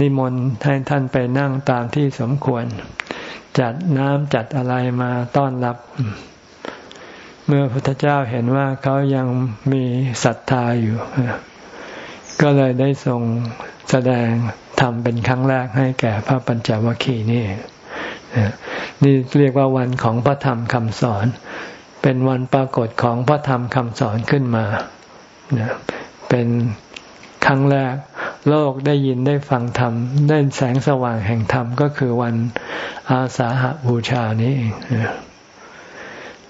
นิมนต์ให้ท่านไปนั่งตามที่สมควร จัดน้ำจัดอะไรมาต้อนรับ เมื่อพระพุทธเจ้าเห็นว่าเขายังมีศรัทธาอยู่ ก็เลยได้ทรงแสดงทำเป็นครั้งแรกให้แก่พระปัญจวัคคีย์นี่นี่เรียกว่าวันของพระธรรมคำสอน เป็นวันปรากฏของพระธรรมคำสอนขึ้นมาเป็นครั้งแรกโลกได้ยินได้ฟังธรรม ได้แสงสว่างแห่งธรรมก็คือวันอาสาหบูชานี้เอง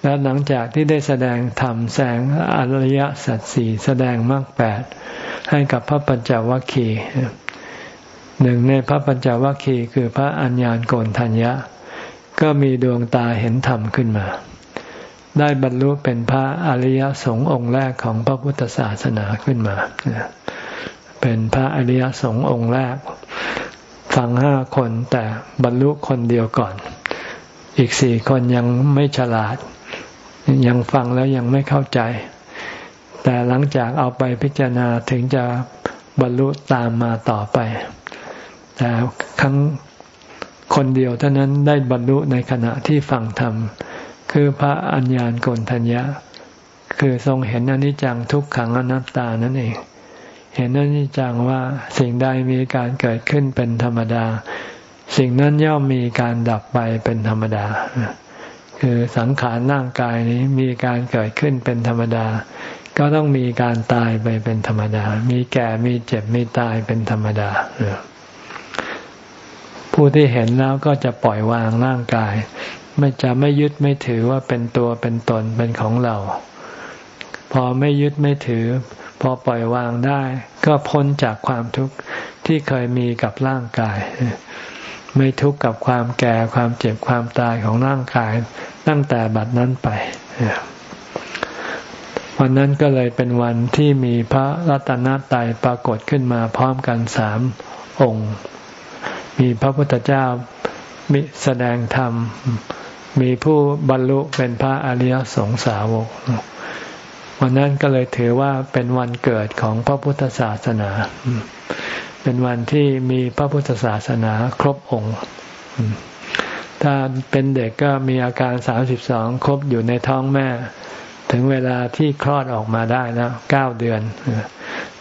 แล้วหลังจากที่ได้แสดงธรรมแสงอริยสัจสี่แสดงมรรคแปดให้กับพระปัญจวัคคีย์หนึ่งในพระปัญจวัคคีย์คือพระอัญญาณโกนทัญญะ ก็มีดวงตาเห็นธรรมขึ้นมา ได้บรรลุเป็นพระอริยสงฆ์องค์แรกของพระพุทธศาสนาขึ้นมา เป็นพระอริยสงฆ์องค์แรกฟังห้าคนแต่บรรลุคนเดียวก่อน อีกสี่คนยังไม่ฉลาด ยังฟังแล้วยังไม่เข้าใจ แต่หลังจากเอาไปพิจารณาถึงจะบรรลุตามมาต่อไป แต่ครั้งคนเดียวเท่านั้นได้บรรลุในขณะที่ฟังธรรม คือพระอัญญาณกนทัญญะ คือทรงเห็นอนิจจังทุกขังอนัตตานั่นเอง เห็นอนิจจังว่าสิ่งใดมีการเกิดขึ้นเป็นธรรมดา สิ่งนั้นย่อมมีการดับไปเป็นธรรมดา คือสังขารร่างกายนี้มีการเกิดขึ้นเป็นธรรมดา ก็ต้องมีการตายไปเป็นธรรมดา มีแก่มีเจ็บมีตายเป็นธรรมดาผู้ที่เห็นแล้วก็จะปล่อยวางร่างกาย ไม่จะไม่ยึดไม่ถือว่าเป็นตัวเป็นตนเป็นของเรา พอไม่ยึดไม่ถือ พอปล่อยวางได้ ก็พ้นจากความทุกข์ที่เคยมีกับร่างกาย ไม่ทุกข์กับความแก่ความเจ็บความตายของร่างกาย ตั้งแต่บัดนั้นไป วันนั้นก็เลยเป็นวันที่มีพระรัตนตรัยปรากฏขึ้นมาพร้อมกันสามองค์ มีพระพุทธเจ้ามิแสดงธรรม มีผู้บรรลุเป็นพระอริยสงสาวก วันนั้นก็เลยถือว่าเป็นวันเกิดของพระพุทธศาสนา เป็นวันที่มีพระพุทธศาสนาครบองค์ ถ้าเป็นเด็กก็มีอาการสามสิบสองครบอยู่ในท้องแม่ ถึงเวลาที่คลอดออกมาได้แล้วเก้าเดือน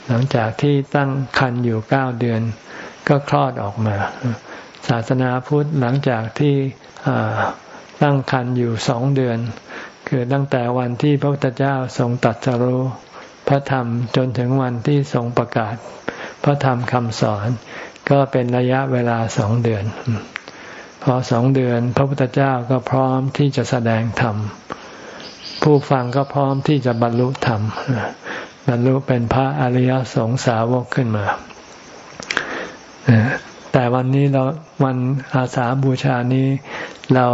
หลังจากที่ตั้งครรภ์อยู่เก้าเดือน ก็คลอดออกมา ศาสนาพุทธหลังจากที่ตั้งครรภ์อยู่สองเดือน คือตั้งแต่วันที่พระพุทธเจ้าทรงตัดสรุพระธรรมจนถึงวันที่ทรงประกาศ พระธรรมคำสอน ก็เป็นระยะเวลาสองเดือน พอสองเดือน พระพุทธเจ้าก็พร้อมที่จะแสดงธรรม ผู้ฟังก็พร้อมที่จะบรรลุธรรม บรรลุเป็นพระอริยสงสาวกขึ้นมาแต่วันนี้เราวันอาสาบูชานี้ เรา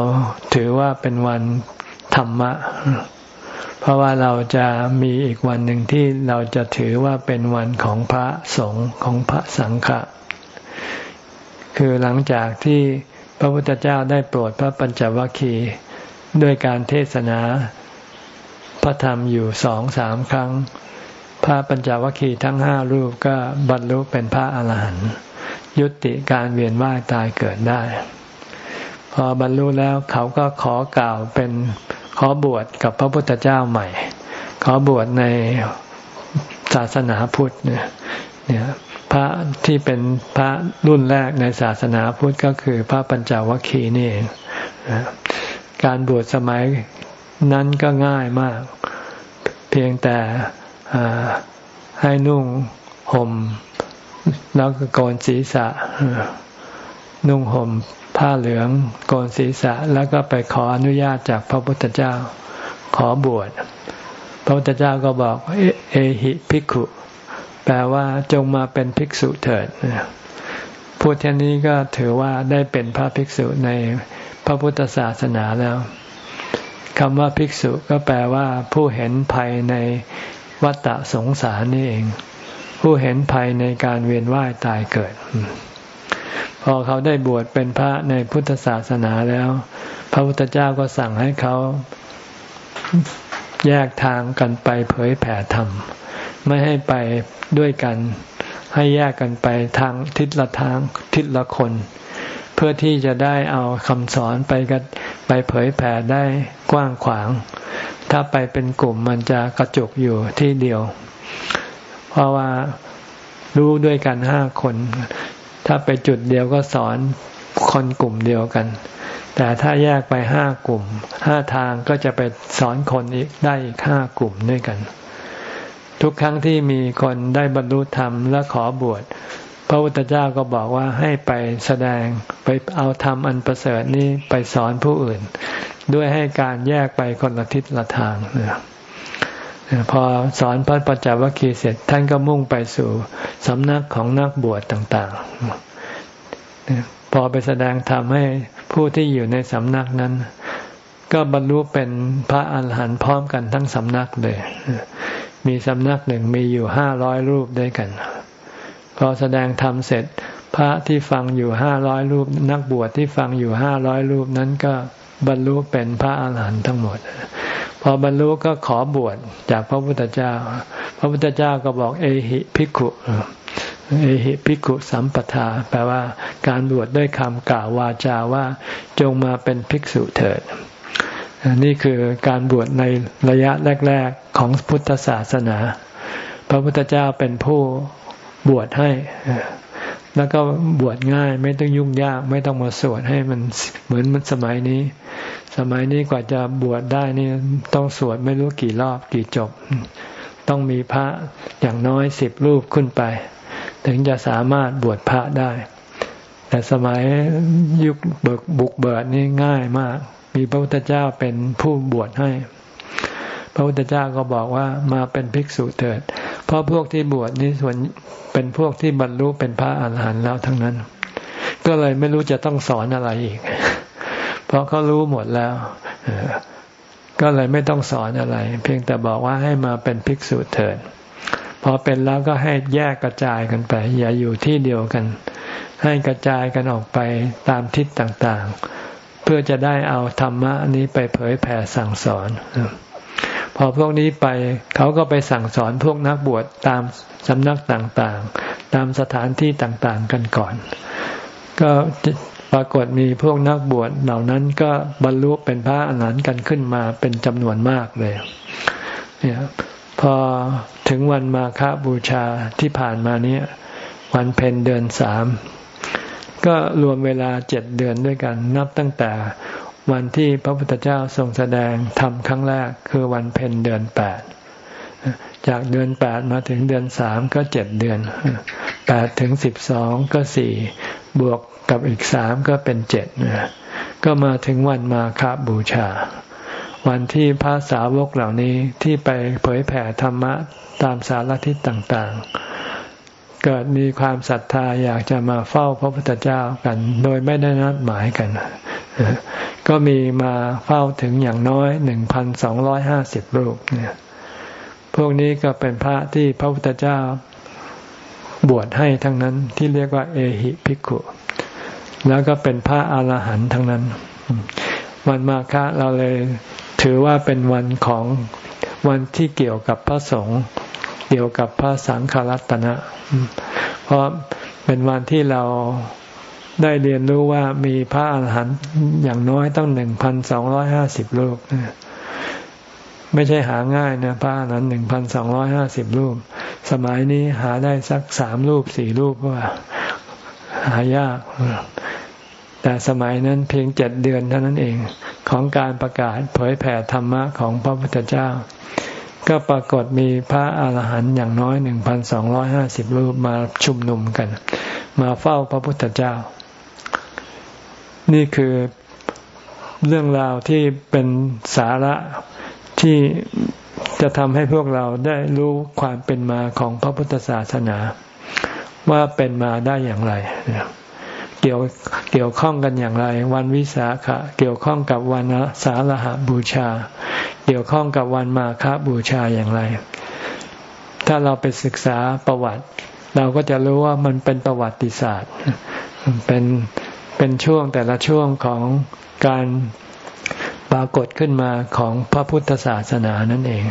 ถือว่าเป็นวันธรรมะ เพราะว่าเราจะมีอีกวันหนึ่งที่เราจะถือว่าเป็นวันของพระสงฆ์ของพระสังฆะคือหลังจากที่พระพุทธเจ้าได้โปรดพระปัญจวัคคีย์ด้วยการเทศนาพระธรรมอยู่สองสามครั้ง พระปัญจวัคคีย์ทั้งห้ารูปก็บรรลุเป็นพระอาหารหันต์ยุติการเวียนว่ายตายเกิดได้ พอบรรลุแล้วเขาก็ขอกล่าวเป็น ขอบวชกับพระพุทธเจ้าใหม่ ขอบวชในศาสนาพุทธเนี่ยพระที่เป็นพระรุ่นแรกในศาสนาพุทธก็คือพระปัญจวัคคีย์นี่เองการบวชสมัยนั้นก็ง่ายมาก เพียงแต่ให้นุ่งห่ม แล้วก็โกนศีรษะนุ่งห่ม ผ้าเหลืองโกนศีรษะแล้วก็ไปขออนุญาตจากพระพุทธเจ้า ขอบวช พระพุทธเจ้าก็บอกเอหิภิกขุ แปลว่าจงมาเป็นภิกษุเถิดพูดแค่นี้ก็ถือว่าได้เป็นพระภิกษุในพระพุทธศาสนาแล้วคำว่าภิกษุก็แปลว่า ผู้เห็นภัยในวัฏฏะสงสารนี่เอง ผู้เห็นภัยในการเวียนว่ายตายเกิด อเขาได้บวชเป็นพระในพุทธศาสนาแล้ว พระพุทธเจ้าก็สั่งให้เขาแยกทางกันไปเผยแผ่ธรรม ไม่ให้ไปด้วยกัน ให้แยกกันไปทางทิศละทางทิศละคน เพื่อที่จะได้เอาคำสอนไปกันไปเผยแผ่ได้กว้างขวาง ถ้าไปเป็นกลุ่มมันจะกระจุกอยู่ที่เดียว เพราะว่ารู้ด้วยกันห้าคน ถ้าไปจุดเดียวก็สอนคนกลุ่มเดียวกัน แต่ถ้าแยกไปห้ากลุ่มห้าทางก็จะไปสอนคนอีกได้อีกห้ากลุ่มด้วยกัน ทุกครั้งที่มีคนได้บรรลุธรรมและขอบวชพระพุทธเจ้าก็บอกว่าให้ไปแสดงไปเอาธรรมอันประเสริฐนี้ไปสอนผู้อื่น ด้วยให้การแยกไปคนละทิศละทางนะ พอสอนพระปัจจวัคคีย์เสร็จท่านก็มุ่งไปสู่สำนักของนักบวชต่างๆ พอไปแสดงธรรมให้ผู้ที่อยู่ในสำนักนั้น ก็บรรลุเป็นพระอาหารหันต์พร้อมกันทั้งสำนักเลย มีสำนักหนึ่งมีอยู่ห้าร้อยรูปด้วยกัน พอแสดงธรรมเสร็จพระที่ฟังอยู่ห้าร้อยรูป นักบวชที่ฟังอยู่ห้าร้อยรูปนั้นก็บรรลุเป็นพระอาหารหันต์ทั้งหมด พอบรรลุก็ขอบวชจากพระพุทธเจ้า พระพุทธเจ้าก็บอกเอหิภิกขุเอหิภิกขุสัมปทา แปลว่าการบวชด้วยคำกล่าววาจาว่า จงมาเป็นภิกษุเถิดนี่คือการบวชในระยะแรก ๆ ของพุทธศาสนา พระพุทธเจ้าเป็นผู้บวชให้ แล้วก็บวชง่ายไม่ต้องยุ่งยาก ไม่ต้องมาสวดให้มันเหมือนมันสมัยนี้ สมัยนี้กว่าจะบวชได้นี่ต้องสวดไม่รู้กี่รอบกี่จบ ต้องมีพระอย่างน้อยสิบรูปขึ้นไป ถึงจะสามารถบวชพระได้ แต่สมัยยุคเบิกบุกเบิดนี่ง่ายมาก มีพระพุทธเจ้าเป็นผู้บวชให้ พระพุทธเจ้าก็บอกว่ามาเป็นภิกษุเถิด เพราะพวกที่บวชนี่ส่วนเป็นพวกที่บรรลุเป็นพระอาหารหันต์แล้วทั้งนั้น ก็เลยไม่รู้จะต้องสอนอะไรอีก เพราะเขารู้หมดแล้ว ก็เลยไม่ต้องสอนอะไร เพียงแต่บอกว่าให้มาเป็นภิกษุเถิดพอเป็นแล้วก็ให้แยกกระจายกันไป อย่าอยู่ที่เดียวกัน ให้กระจายกันออกไปตามทิศต่างๆ เพื่อจะได้เอาธรรมะนี้ไปเผยแผ่สั่งสอน พอพวกนี้ไปเขาก็ไปสั่งสอนพวกนักบวชตามสำนักต่างๆ ตามสถานที่ต่างๆกันก่อน ก็ ปรากฏมีพวกนักบวชเหล่านั้นก็บรรลุเป็นพระอรหันต์กันขึ้นมาเป็นจำนวนมากเลยเนี่ยพอถึงวันมาฆบูชาที่ผ่านมานี้วันเพ็ญเดือนสามก็รวมเวลาเจ็ดเดือนด้วยกัน นับตั้งแต่วันที่พระพุทธเจ้าทรงแสดงธรรมครั้งแรกคือวันเพ็ญเดือนแปดจากเดือนแปดมาถึงเดือนสามก็เจ็ดเดือนแปดถึงสิบสองก็สี่บวกกับอีกสามก็เป็นเจ็ดก็มาถึงวันมาฆบูชา วันที่พระสาวกเหล่านี้ที่ไปเผยแผ่ธรรมะตามสารทิศต่างๆ เกิดมีความศรัทธาอยากจะมาเฝ้าพระพุทธเจ้ากัน โดยไม่ได้นัดหมายกัน ก็มีมาเฝ้าถึงอย่างน้อยหนึ่งพันสองร้อยห้าสิบรูปเนี่ยพวกนี้ก็เป็นพระที่พระพุทธเจ้า บวชให้ทั้งนั้นที่เรียกว่า เอหิภิกขุแล้วก็เป็นพระอาหารหันต์ทั้งนั้น วันมาฆะเราเลยถือว่าเป็นวันของวันที่เกี่ยวกับพระสงฆ์เกี่ยวกับพระสังฆรัตนะ เพราะเป็นวันที่เราได้เรียนรู้ว่ามีพระอาหารหันต์อย่างน้อยต้องหนึ่งพันสองร้อยห้าสิบรูป ไม่ใช่หาง่ายนะพระอาหารหันต์หนึ่งพันสองร้อยห้าสิบรูป สมัยนี้หาได้สักสามรูปสี่รูปว่าหายาก แต่สมัยนั้นเพียงเจ็ดเดือนเท่านั้นเองของการประกาศเผยแผ่ธรรมะของพระพุทธเจ้า ก็ปรากฏมีพระอาหารหันต์อย่างน้อยหนึ่งพันสองร้อยห้าสิบรูปมาชุมนุมกัน มาเฝ้าพระพุทธเจ้า นี่คือเรื่องราวที่เป็นสาระ ที่จะทำให้พวกเราได้รู้ความเป็นมาของพระพุทธศาสนา ว่าเป็นมาได้อย่างไร เกี่ยวเกี่ยวข้องกันอย่างไร วันวิสาขะ เกี่ยวข้องกับวันสาฬหาบูชา เกี่ยวข้องกับวันมาฆบูชาอย่างไร ถ้าเราไปศึกษาประวัติ เราก็จะรู้ว่ามันเป็นประวัติศาสตร์ เป็นเป็นช่วงแต่ละช่วงของการ ปรากฏขึ้นมาของพระพุทธศาสนานั่นเอง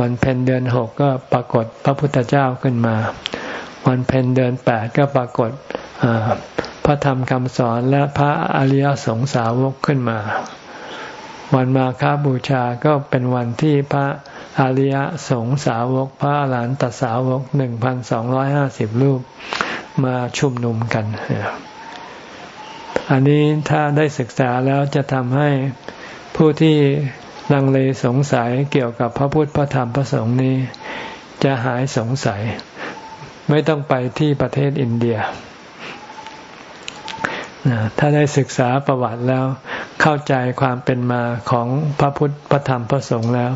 วันเพ็ญเดือนหกก็ปรากฏพระพุทธเจ้าขึ้นมา วันเพ็ญเดือนแปดก็ปรากฏพระธรรมคำสอนและพระอริยสงสาวกขึ้นมา วันมาฆบูชาก็เป็นวันที่พระอริยสงสาวก พระหลานตสาวกหนึ่งพันสองร้อยห้าสิบรูปมาชุมนุมกัน อันนี้ถ้าได้ศึกษาแล้วจะทำให้ผู้ที่ลังเลสงสัยเกี่ยวกับพระพุทธพระธรรมพระสงฆ์นี้ จะหายสงสัย ไม่ต้องไปที่ประเทศอินเดีย ถ้าได้ศึกษาประวัติแล้วเข้าใจความเป็นมาของพระพุทธพระธรรมพระสงฆ์แล้ว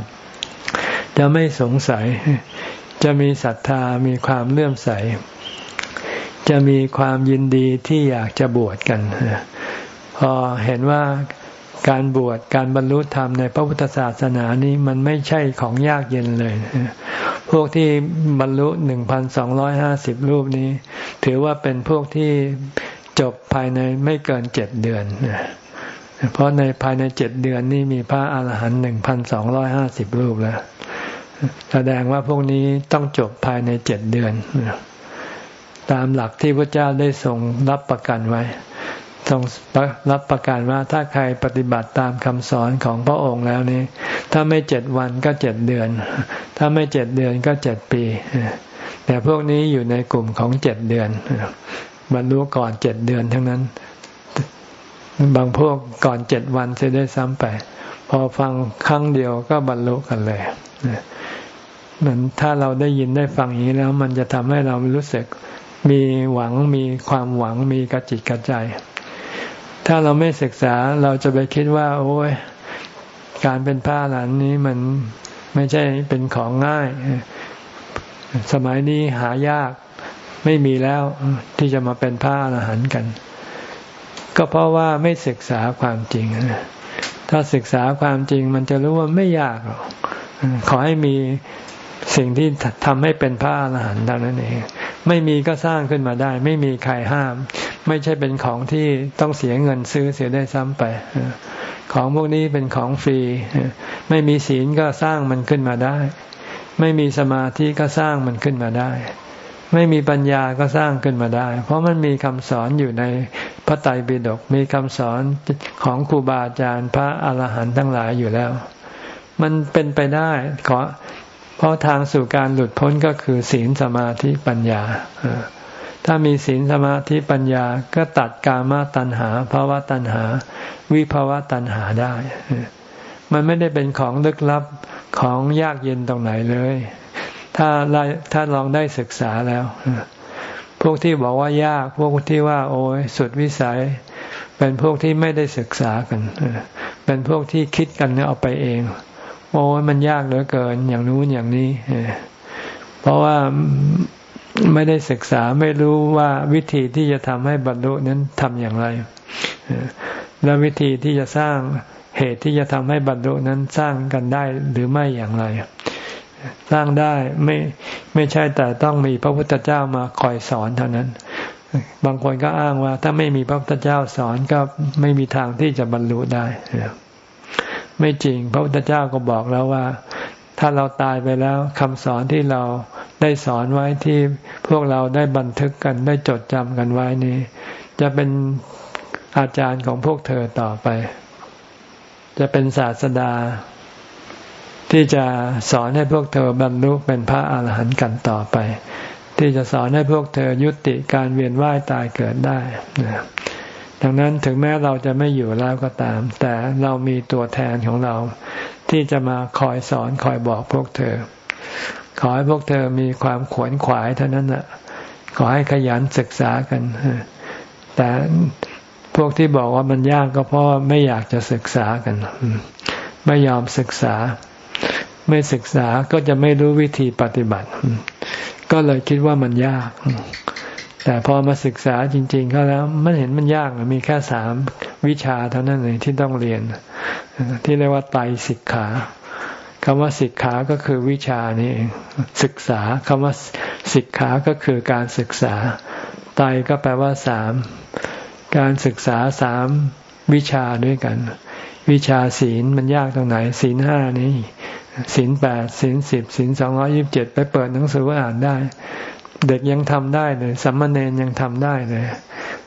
จะไม่สงสัยจะมีศรัทธามีความเลื่อมใส จะมีความยินดีที่อยากจะบวชกัน พอเห็นว่าการบวชการบรรลุธรรมในพระพุทธศาสนานี้มันไม่ใช่ของยากเย็นเลย พวกที่บรรลุหนึ่งพันสองร้อยห้าสิบรูปนี้ ถือว่าเป็นพวกที่จบภายในไม่เกินเจ็ดเดือน เพราะในภายในเจ็ดเดือนนี้มีพระอาหารหันต์หนึ่งพันสองร้อยห้าสิบรูปแล้ว แสดงว่าพวกนี้ต้องจบภายในเจ็ดเดือน ตามหลักที่พระเจ้าได้ทรงรับประกันไว้ทรงรับประกันว่าถ้าใครปฏิบัติตามคำสอนของพระองค์แล้วนี้ ถ้าไม่เจ็ดวันก็เจ็ดเดือน ถ้าไม่เจ็ดเดือนก็เจ็ดปี แต่พวกนี้อยู่ในกลุ่มของเจ็ดเดือนบรรลุก่อนเจ็ดเดือนทั้งนั้น บางพวกก่อนเจ็ดวันจะได้ซ้ำไป พอฟังครั้งเดียวก็บรรลุกันเลยเหมือนถ้าเราได้ยินได้ฟังอย่างนี้แล้ว มันจะทำให้เรารู้สึก มีหวังมีความหวังมีกระจิตกระใจ ถ้าเราไม่ศึกษาเราจะไปคิดว่า โอ้ยการเป็นพระหลานนี้มันไม่ใช่เป็นของง่าย สมัยนี้หายากไม่มีแล้วที่จะมาเป็นพระอรหันต์กัน ก็เพราะว่าไม่ศึกษาความจริง ถ้าศึกษาความจริงมันจะรู้ว่าไม่ยากหรอกขอให้มี สิ่งที่ทำให้เป็นพระอรหันต์เท่านั้นเอง ไม่มีก็สร้างขึ้นมาได้ ไม่มีใครห้าม ไม่ใช่เป็นของที่ต้องเสียเงินซื้อเสียได้ซ้ำไป ของพวกนี้เป็นของฟรี ไม่มีศีลก็สร้างมันขึ้นมาได้ ไม่มีสมาธิก็สร้างมันขึ้นมาได้ ไม่มีปัญญาก็สร้างขึ้นมาได้ เพราะมันมีคำสอนอยู่ในพระไตรปิฎกมีคำสอนของครูบาอาจารย์พระอาหารหันต์ทั้งหลายอยู่แล้ว มันเป็นไปได้ขอ เพราะทางสู่การหลุดพ้นก็คือศีลสมาธิปัญญา ถ้ามีศีลสมาธิปัญญาก็ตัดกามาตัณหาภาวะตัณหา วิภาวะตัณหาได้ มันไม่ได้เป็นของลึกลับของยากเย็นตรงไหนเลย ถ้าถ้าลองได้ศึกษาแล้ว พวกที่บอกว่ายาก พวกที่ว่า โอ้ยสุดวิสัย เป็นพวกที่ไม่ได้ศึกษากัน เป็นพวกที่คิดกันเอาไปเอง โอ้มันยากเหลือเกินอย่างนู้นอย่างนี้เพราะว่าไม่ได้ศึกษาไม่รู้ว่าวิธีที่จะทำให้บรรลุนั้นทำอย่างไร และวิธีที่จะสร้างเหตุที่จะทำให้บรรลุนั้นสร้างกันได้หรือไม่อย่างไร สร้างได้ไม่ไม่ใช่แต่ต้องมีพระพุทธเจ้ามาคอยสอนเท่านั้น บางคนก็อ้างว่าถ้าไม่มีพระพุทธเจ้าสอนก็ไม่มีทางที่จะบรรลุได้ ไม่จริง พระพุทธเจ้าก็บอกแล้วว่า ถ้าเราตายไปแล้วคำสอนที่เราได้สอนไว้ที่พวกเราได้บันทึกกันได้จดจำกันไว้นี้ จะเป็นอาจารย์ของพวกเธอต่อไป จะเป็นศาสดา ที่จะสอนให้พวกเธอบรรลุเป็นพระอาหารหันต์กันต่อไป ที่จะสอนให้พวกเธอยุติการเวียนว่ายตายเกิดได้ ดังนั้นถึงแม้เราจะไม่อยู่แล้วก็ตาม แต่เรามีตัวแทนของเรา ที่จะมาคอยสอนคอยบอกพวกเธอ ขอให้พวกเธอมีความขวนขวายเท่านั้นแหละขอให้ขยันศึกษากัน แต่พวกที่บอกว่ามันยากก็เพราะไม่อยากจะศึกษากัน ไม่ยอมศึกษา ไม่ศึกษาก็จะไม่รู้วิธีปฏิบัติ ก็เลยคิดว่ามันยาก แต่พอมาศึกษาจริง ๆ เขาแล้วมันเห็นมันยากมีแค่สามวิชาเท่านั้นเองที่ต้องเรียน ที่เรียกว่าไตสิกขาคำว่าสิกขาก็คือวิชานี่เองศึกษาคำว่าสิกขาก็คือการศึกษา ไตก็แปลว่าสามการศึกษาสามวิชาด้วยกัน วิชาศีลมันยากตรงไหน ศีลห้านี่ศีลแปดศีลสิบศีลสองร้อยิบเจ็ดไปเปิดหนังสืออ่านได้ เด็กยังทำได้เลยสัมมาเนนยังทำได้เลย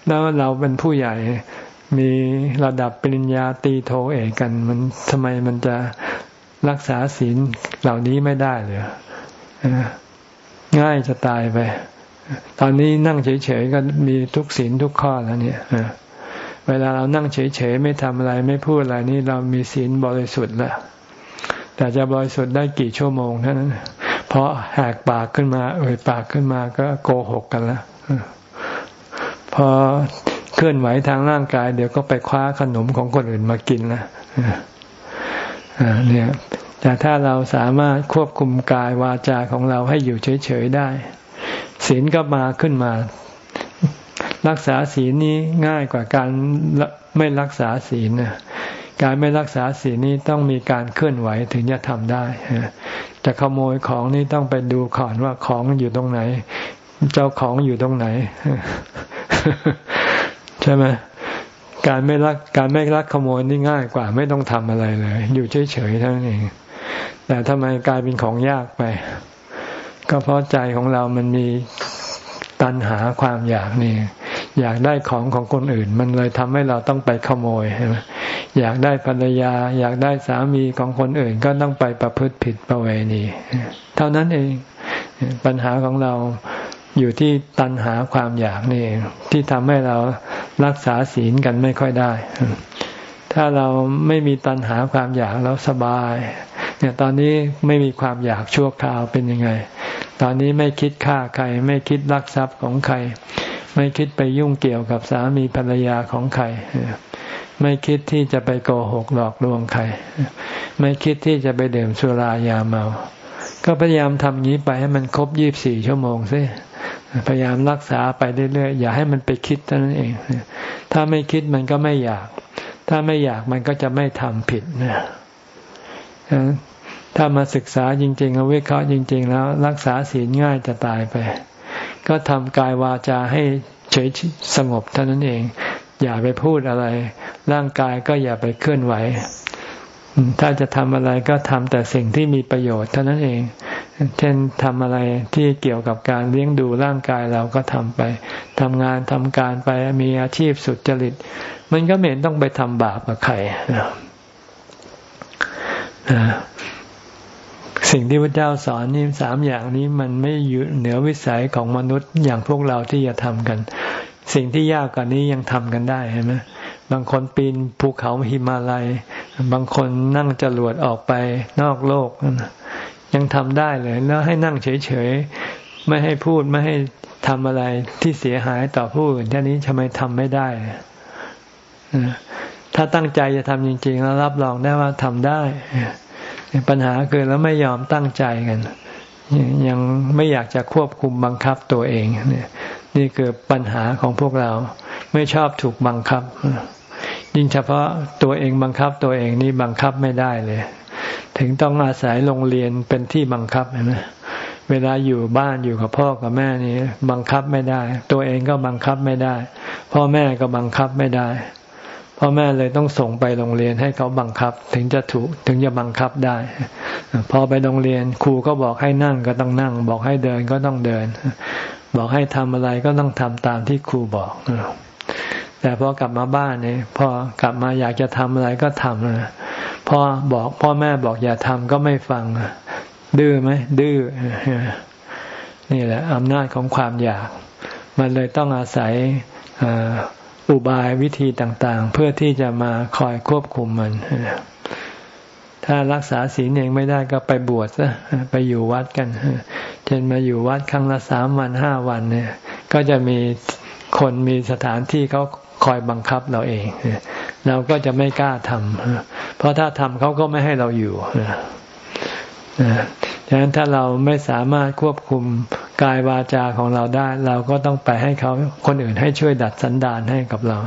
แล้วเราเป็นผู้ใหญ่มีระดับปริญญาตีโทเอกกัน มันทำไมมันจะรักษาศีลเหล่านี้ไม่ได้เลยง่ายจะตายไป ตอนนี้นั่งเฉยๆก็มีทุกศีลทุกข้อแล้วเนี่ยเวลาเรานั่งเฉยๆไม่ทำอะไรไม่พูดอะไรนี่เรามีศีลบริสุทธิ์แล้วแต่จะบริสุทธิ์ได้กี่ชั่วโมงเท่านั้น พราะแหกปากขึ้นมา เอ่ยปากขึ้นมาก็โกหกกันแล้วพอเคลื่อนไหวทางร่างกาย เดี๋ยวก็ไปคว้าขนมของคนอื่นมากินนะเนี่ยแต่ถ้าเราสามารถควบคุมกายวาจาของเราให้อยู่เฉยๆได้ศีลก็มาขึ้นมา รักษาศีลนี้ง่ายกว่าการไม่รักษาศีลนะ การไม่รักษาศีลนี้ต้องมีการเคลื่อนไหวถึงจะทำได้ จะขโมยของนี่ต้องไปดูก่อนว่าของอยู่ตรงไหน เจ้าของอยู่ตรงไหน ใช่ไหมการไม่รักการไม่รักขโมยนี่ง่ายกว่า ไม่ต้องทำอะไรเลย อยู่เฉยๆเท่านั้นเองแต่ทำไมกลายเป็นของยากไป ก็เพราะใจของเรามันมีตัณหาความอยากนี่อยากได้ของของคนอื่น มันเลยทำให้เราต้องไปขโมยใช่ไหม อยากได้ภรรยา อยากได้สามีของคนอื่นก็ต้องไปประพฤติผิดประเวณี เท่านั้นเองปัญหาของเราอยู่ที่ตัณหาความอยากนี่ที่ทำให้เรารักษาศีลกันไม่ค่อยได้ ถ้าเราไม่มีตัณหาความอยากแล้วสบาย เนี่ยตอนนี้ไม่มีความอยากชั่วคราวเป็นยังไง ตอนนี้ไม่คิดฆ่าใคร ไม่คิดลักทรัพย์ของใคร ไม่คิดไปยุ่งเกี่ยวกับสามีภรรยาของใคร ไม่คิดที่จะไปโกหกหลอกลวงใคร ไม่คิดที่จะไปดื่มสุรายาเมา ก็พยายามทำนี้ไปให้มันครบยี่บสี่ชั่วโมงซิพยายามรักษาไปเรื่อยๆ อย่าให้มันไปคิดเท่านั้นเอง ถ้าไม่คิดมันก็ไม่อยาก ถ้าไม่อยากมันก็จะไม่ทำผิดนะถ้ามาศึกษาจริงๆเอาวิเคราะห์จริง ๆ แล้ว รักษาศีลง่ายจะตายไป ก็ทำกายวาจาให้เฉยสงบเท่านั้นเอง อย่าไปพูดอะไร ร่างกายก็อย่าไปเคลื่อนไหว ถ้าจะทำอะไรก็ทำแต่สิ่งที่มีประโยชน์เท่านั้นเอง เช่นทำอะไรที่เกี่ยวกับการเลี้ยงดูร่างกายเราก็ทำไปทำงานทำการไปมีอาชีพสุจริต มันก็ไม่เห็นต้องไปทำบาปกับใครสิ่งที่พระเจ้าสอนนี่สามอย่างนี้มันไม่อยู่เหนือวิสัยของมนุษย์อย่างพวกเราที่จะทำกัน สิ่งที่ยากกว่านี้ยังทำกันได้ใช่ไหมบางคนปีนภูเขาหิมาลัย บางคนนั่งจรวดออกไปนอกโลก ยังทำได้เลย แล้วให้นั่งเฉยๆ ไม่ให้พูดไม่ให้ทำอะไรที่เสียหายต่อผู้อื่นท่านี้ทำไมทำไม่ได้ ถ้าตั้งใจจะทำจริง ๆ แล้วรับรองได้ว่าทำได้ ปัญหาคือแล้วไม่ยอมตั้งใจกัน ยังไม่อยากจะควบคุมบังคับตัวเองนี่ นี่คือปัญหาของพวกเรา ไม่ชอบถูกบังคับ ยิ่งเฉพาะตัวเองบังคับตัวเองนี่บังคับไม่ได้เลย ถึงต้องอาศัยโรงเรียนเป็นที่บังคับเห็นไหมเวลาอยู่บ้านอยู่กับพ่อกับแม่นี่บังคับไม่ได้ ตัวเองก็บังคับไม่ได้ พ่อแม่ก็บังคับไม่ได้พ่อแม่เลยต้องส่งไปโรงเรียนให้เขาบังคับ ถึงจะถูกถึงจะบังคับได้ พอไปโรงเรียนครูก็บอกให้นั่งก็ต้องนั่ง บอกให้เดินก็ต้องเดิน บอกให้ทำอะไรก็ต้องทำตามที่ครูบอก แต่พอกลับมาบ้านเนี่ยพอกลับมาอยากจะทำอะไรก็ทำนะพ่อบอกพ่อแม่บอกอย่าทำก็ไม่ฟัง ดื้อไหมดื้อนี่แหละอำนาจของความอยาก มันเลยต้องอาศัยอุบายวิธีต่างๆ เพื่อที่จะมาคอยควบคุมมัน ถ้ารักษาศีลเองไม่ได้ก็ไปบวชซะไปอยู่วัดกันเช่นมาอยู่วัดครั้งละสามวันห้าวันเนี่ย ก็จะมีคนมีสถานที่เขาคอยบังคับเราเอง เราก็จะไม่กล้าทำเพราะถ้าทำเขาก็ไม่ให้เราอยู่ดังนั้นถ้าเราไม่สามารถควบคุมกายวาจาของเราได้ เราก็ต้องไปให้เขาคนอื่นให้ช่วยดัดสันดานให้กับเรา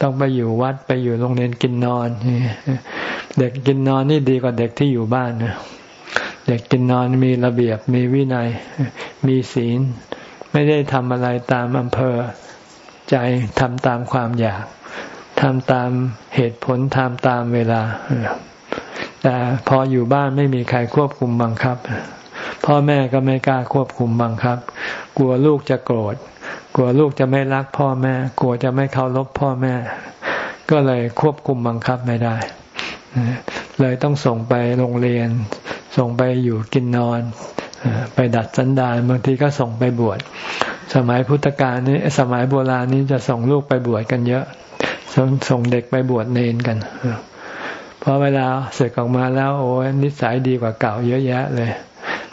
ต้องไปอยู่วัดไปอยู่โรงเรียนกินนอน เด็กกินนอนนี่ดีกว่าเด็กที่อยู่บ้านนะเด็กกินนอนมีระเบียบมีวินัย มีศีล ไม่ได้ทำอะไรตามอำเภอใจทำตามความอยากทำตามเหตุผลทำตามเวลา แต่พออยู่บ้านไม่มีใครควบคุมบังคับ พ่อแม่ก็ไม่กล้าควบคุมบังคับ กลัวลูกจะโกรธ กลัวลูกจะไม่รักพ่อแม่ กลัวจะไม่เคารพพ่อแม่ ก็เลยควบคุมบังคับไม่ได้ เลยต้องส่งไปโรงเรียน ส่งไปอยู่กินนอน ไปดัดสันดานบางทีก็ส่งไปบวชสมัยพุทธกาลนี้สมัยโบราณนี้จะส่งลูกไปบวชกันเยอะ ส่งเด็กไปบวชเนนกันพอเวลาเสร็จออกมาแล้ว โอ้ยนิสัยดีกว่าเก่าเยอะแยะเลย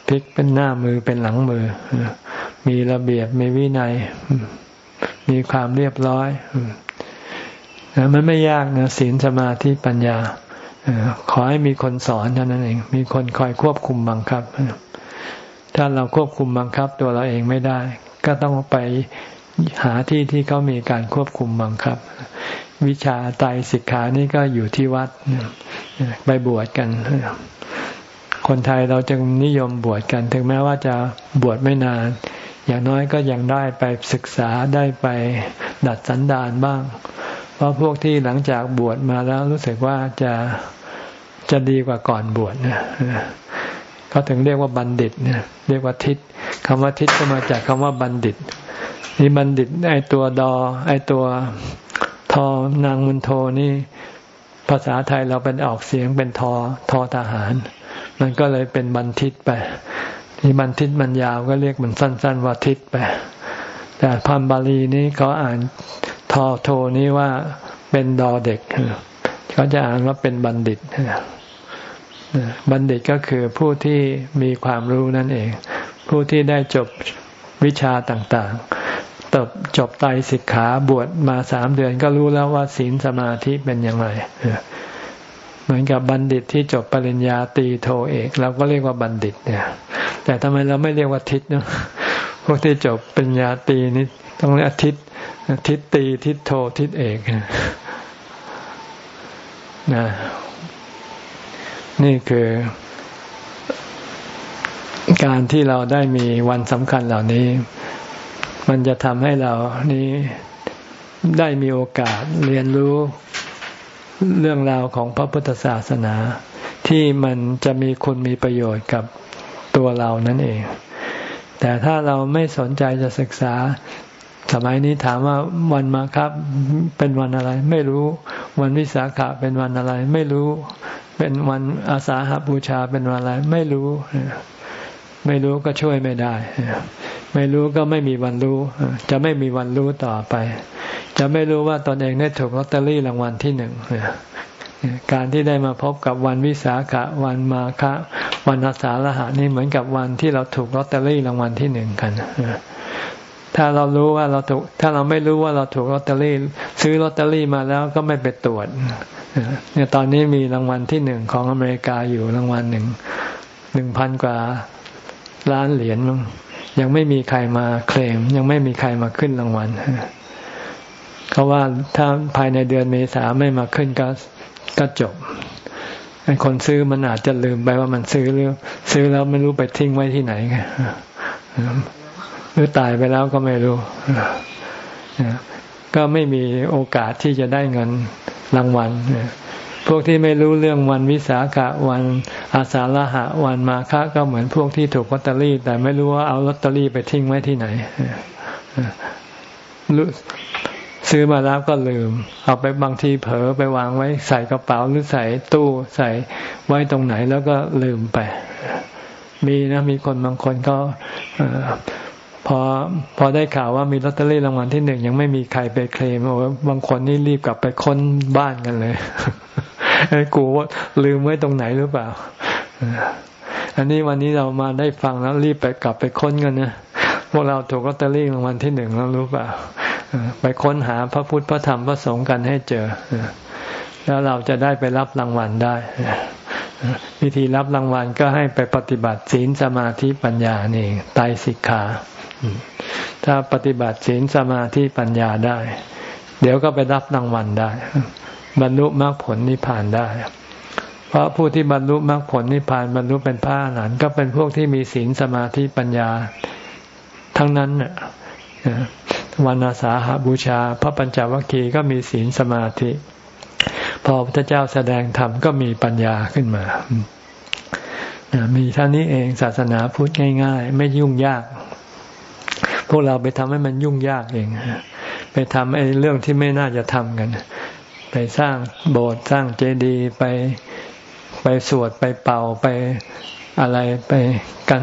พลิกเป็นหน้ามือเป็นหลังมือ มีระเบียบมีวินัย มีความเรียบร้อยมันไม่ยากนะศีลสมาธิปัญญา ขอให้มีคนสอนเท่านั้นเอง มีคนคอยควบคุมบังคับ ถ้าเราควบคุมบังคับตัวเราเองไม่ได้ ก็ต้องไปหาที่ที่เขามีการควบคุมบังคับ วิชาไตรสิกขานี่ก็อยู่ที่วัดไปบวชกัน คนไทยเราจึงนิยมบวชกัน ถึงแม้ว่าจะบวชไม่นาน อย่างน้อยก็ยังได้ไปศึกษาได้ไปดัดสันดานบ้าง เพราะพวกที่หลังจากบวชมาแล้วรู้สึกว่าจะ จะดีกว่าก่อนบวชนะเขาถึงเรียกว่าบัณฑิตเนี่ยเรียกว่าทิศคำว่าทิศก็มาจากคำว่าบัณฑิต นี่บัณฑิตไอตัวดอ ไอตัวทอนางมุนโทนี่ ภาษาไทยเราเป็นออกเสียงเป็นทอทอทหาร มันก็เลยเป็นบัณฑิตไปที่บัณฑิตมันยาวก็เรียกมันสั้น ๆ ว่าทิศไปแต่พัมบาลีนี้เขาอ่านทอโทนี้ว่าเป็นดอเด็กเขาจะอ่านว่าเป็นบัณฑิต บัณฑิตก็คือผู้ที่มีความรู้นั่นเอง ผู้ที่ได้จบวิชาต่างๆตบจบไตสิกขาบวชมาสามเดือนก็รู้แล้วว่าศีลสมาธิเป็นยังไงเหมือนกับบัณฑิตที่จบปริญญาตีโทเอกเราก็เรียกว่าบัณฑิตเนี่ย แต่ทำไมเราไม่เรียกว่าทิศเนาะพวกที่จบปริญญาตีนี่ต้องเรียกทิศทิศตีทิศโททิศเอกนะ นี่คือการที่เราได้มีวันสำคัญเหล่านี้ มันจะทำให้เรานี้ได้มีโอกาสเรียนรู้เรื่องราวของพระพุทธศาสนา ที่มันจะมีคุณมีประโยชน์กับตัวเรานั่นเอง แต่ถ้าเราไม่สนใจจะศึกษา สมัยนี้ถามว่าวันมาครับเป็นวันอะไร ไม่รู้วันวิสาขะเป็นวันอะไร ไม่รู้ เป็นวันอาสาหบูชาเป็นวันอะไรไม่รู้ ไม่รู้ก็ช่วยไม่ได้ ไม่รู้ก็ไม่มีวันรู้ จะไม่มีวันรู้ต่อไป จะไม่รู้ว่าตนเองได้ถูกลอตเตอรี่รางวัลที่หนึ่งการที่ได้มาพบกับวันวิสาขะวันมาฆะวันอาสาฬหะนี่เหมือนกับวันที่เราถูกลอตเตอรี่รางวัลที่หนึ่งกัน ถ้าเรารู้ว่าเราถูก ถ้าเราไม่รู้ว่าเราถูกลอตเตอรี่ ซื้อลอตเตอรี่มาแล้วก็ไม่ไปตรวจเนี่ยตอนนี้มีรางวัลที่หนึ่งของอเมริกาอยู่รางวัลหนึ่งหนึ่งพันกว่าล้านเหรียญมั้งยังไม่มีใครมาเคลม ยังไม่มีใครมาขึ้นรางวัลเขาว่าถ้าภายในเดือนเมษาไม่มาขึ้นก็ก็จบไอ้คนซื้อมันอาจจะลืมไปว่ามันซื้อหรือซื้อแล้วไม่รู้ไปทิ้งไว้ที่ไหนไง หรือตายไปแล้วก็ไม่รู้ ก็ไม่มีโอกาสที่จะได้เงินรางวัลพวกที่ไม่รู้เรื่องวันวิสาขะวันอาสาฬหะวันมาฆะก็เหมือนพวกที่ถูกลอตเตอรี่ แต่ไม่รู้ว่าเอาลอตเตอรี่ไปทิ้งไว้ที่ไหนซื้อมาแล้วก็ลืม เอาไปบางทีเผลอไปวางไว้ใส่กระเป๋าหรือใส่ตู้ใส่ไว้ตรงไหนแล้วก็ลืมไป มีนะมีคนบางคนก็ พอพอได้ข่าวว่ามีลอตเตอรี่รางวัลที่หนึ่งยังไม่มีใครไปเคลมโอ้บางคนนี่รีบกลับไปค้นบ้านกันเลยไอ้กูว่าลืมไว้ตรงไหนหรือเปล่า อันนี้วันนี้เรามาได้ฟังแล้วรีบไปกลับไปค้นกันนะพวกเราถูกลอตเตอรี่รางวัลที่หนึ่งแล้วรู้เปล่าไปค้นหาพระพุทธพระธรรมพระสงฆ์กันให้เจอแล้วเราจะได้ไปรับรางวัลได้วิธีรับรางวัลก็ให้ไปปฏิบัติศีลสมาธิปัญญานี่ไตสิกขา ถ้าปฏิบัติศีลสมาธิปัญญาได้ เดี๋ยวก็ไปรับรางวัลได้ บรรลุมรรคผลนิพพานได้ เพราะผู้ที่บรรลุมรรคผลนิพพานบรรลุเป็นพระอรหันต์ก็เป็นพวกที่มีศีลสมาธิปัญญา ทั้งนั้นน่ะวันอาสาหาบูชา พระปัญจวัคคีย์ก็มีศีลสมาธิ พอพระเจ้าแสดงธรรมก็มีปัญญาขึ้นมา มีท่านี้เองศาสนาพุทธง่าย ๆ ไม่ยุ่งยาก พวกเราไปทำให้มันยุ่งยากเอง ไปทำไอ้เรื่องที่ไม่น่าจะทำกัน ไปสร้างโบสถ์สร้างเจดีย์ไปไปสวดไปเป่าไปอะไรไปกัน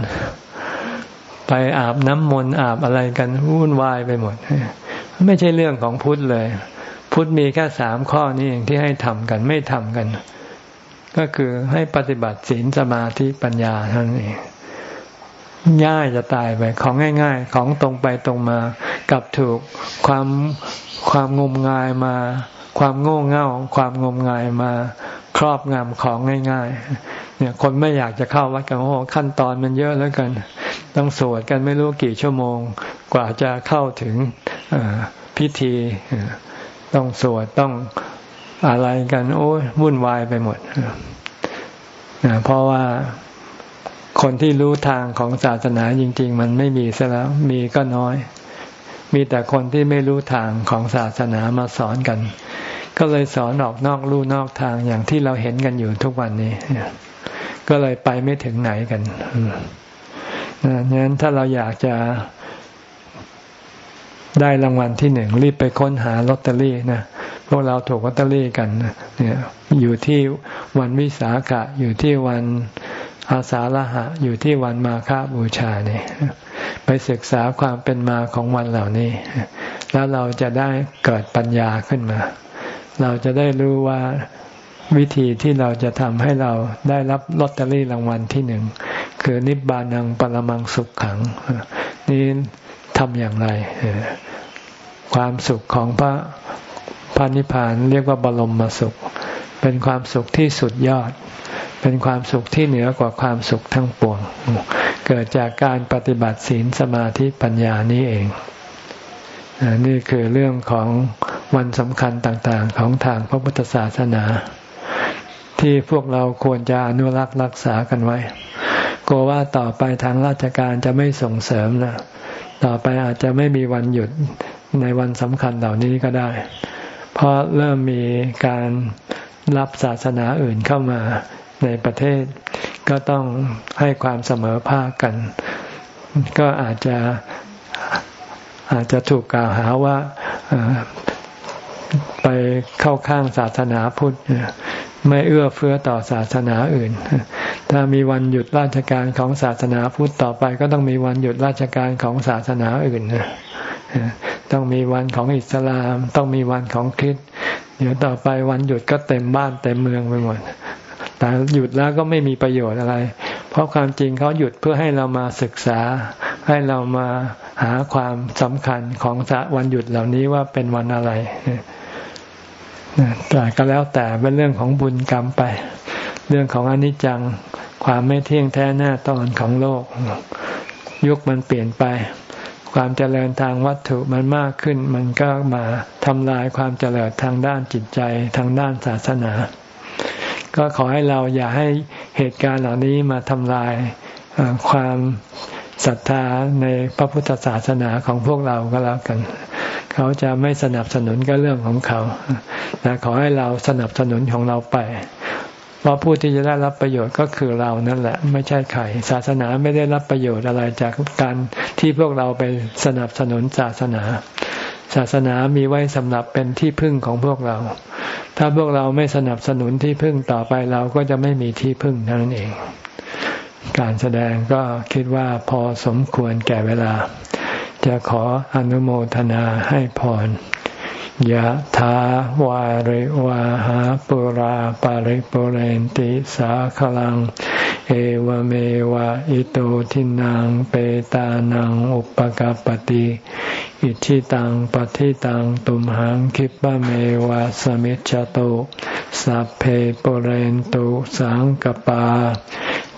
ไปอาบน้ำมนต์อาบอะไรกันวุ่นวายไปหมด ไม่ใช่เรื่องของพุทธเลย พุทธมีแค่สามข้อนี้เองที่ให้ทำกันไม่ทำกัน ก็คือให้ปฏิบัติศีลสมาธิปัญญาเท่านั้นเอง ง่ายจะตายไป ของง่าย ๆ ของตรงไปตรงมากับถูกความความงมงายมา ความโง่เง่า ความงมงายมาครอบงำของง่าย ๆ เนี่ย คนไม่อยากจะเข้าวัดกันโอ้ขั้นตอนมันเยอะแล้วกัน ต้องสวดกันไม่รู้กี่ชั่วโมง กว่าจะเข้าถึงพิธี ต้องสวดต้องอะไรกัน โอ้ยวุ่นวายไปหมดเพราะว่า คนที่รู้ทางของศาสนาจริง ๆ มันไม่มีซะแล้ว มีก็น้อย มีแต่คนที่ไม่รู้ทางของศาสนามาสอนกัน ก็เลยสอนออกนอกลู่นอกทางอย่างที่เราเห็นกันอยู่ทุกวันนี้ ก็เลยไปไม่ถึงไหนกันงั้นถ้าเราอยากจะได้รางวัลที่หนึ่งรีบไปค้นหาลอตเตอรี่นะพวกเราถูกลอตเตอรี่กันเนี่ยอยู่ที่วันวิสาขะอยู่ที่วัน อาสาฬหะอยู่ที่วันมาฆบูชาเนี่ยไปศึกษาความเป็นมาของวันเหล่านี้ แล้วเราจะได้เกิดปัญญาขึ้นมา เราจะได้รู้ว่าวิธีที่เราจะทำให้เราได้รับลอตเตอรี่รางวัลที่หนึ่ง คือนิบานังปรมังสุขขัง นี่ทำอย่างไร ความสุขของพระพระนิพพานเรียกว่าบรมมาสุข เป็นความสุขที่สุดยอด เป็นความสุขที่เหนือกว่าความสุขทั้งปวง เกิดจากการปฏิบัติศีลสมาธิปัญญานี้เอง นี่คือเรื่องของวันสำคัญต่างๆ ของทางพระพุทธศาสนา ที่พวกเราควรจะอนุรักษ์รักษากันไว้กลัวว่าต่อไปทางราชการจะไม่ส่งเสริมนะต่อไปอาจจะไม่มีวันหยุดในวันสำคัญเหล่านี้ก็ได้ เพราะเริ่มมีการรับศาสนาอื่นเข้ามา ในประเทศ ก็ต้องให้ความเสมอภาคกัน ก็อาจจะอาจจะถูกกล่าวหาว่าไปเข้าข้างศาสนาพุทธไม่เอื้อเฟื้อต่อศาสนาอื่น ถ้ามีวันหยุดราชการของศาสนาพุทธต่อไป ก็ต้องมีวันหยุดราชการของศาสนาอื่น ต้องมีวันของอิสลาม ต้องมีวันของคริสต์เดี๋ยวต่อไปวันหยุดก็เต็มบ้านเต็มเมืองไปหมด แต่หยุดแล้วก็ไม่มีประโยชน์อะไร เพราะความจริงเขาหยุดเพื่อให้เรามาศึกษา ให้เรามาหาความสำคัญของวันหยุดเหล่านี้ว่าเป็นวันอะไรแต่ก็แล้วแต่เป็นเรื่องของบุญกรรมไป เรื่องของอนิจจังความไม่เที่ยงแท้แน่ตอนของโลก ยุคมันเปลี่ยนไป ความเจริญทางวัตถุมันมากขึ้น มันก็มาทำลายความเจริญทางด้านจิตใจทางด้านศาสนา ก็ขอให้เราอย่าให้เหตุการณ์เหล่านี้มาทำลายความศรัทธาในพระพุทธศาสนาของพวกเราก็แล้วกัน เขาจะไม่สนับสนุนก็เรื่องของเขาแต่ขอให้เราสนับสนุนของเราไป เพราะผู้ที่จะได้รับประโยชน์ก็คือเรานั่นแหละ ไม่ใช่ใครศาสนาไม่ได้รับประโยชน์อะไรจากการที่พวกเราไปสนับสนุนศาสนา ศาสนามีไว้สำหรับเป็นที่พึ่งของพวกเรา ถ้าพวกเราไม่สนับสนุนที่พึ่งต่อไปเราก็จะไม่มีที่พึ่งเท่านั้นเอง การแสดงก็คิดว่าพอสมควรแก่เวลา จะขออนุโมทนาให้พรยะถาวาริวาหาปุราปาริปุเรนติสาขลัง เอวเมวะอิโตทินังเปตานังอุปกาปติ อิชิตังปฏิตังตุมหังคิปะเมวะสมิจจโตสัพเพปเรนตุสังกปา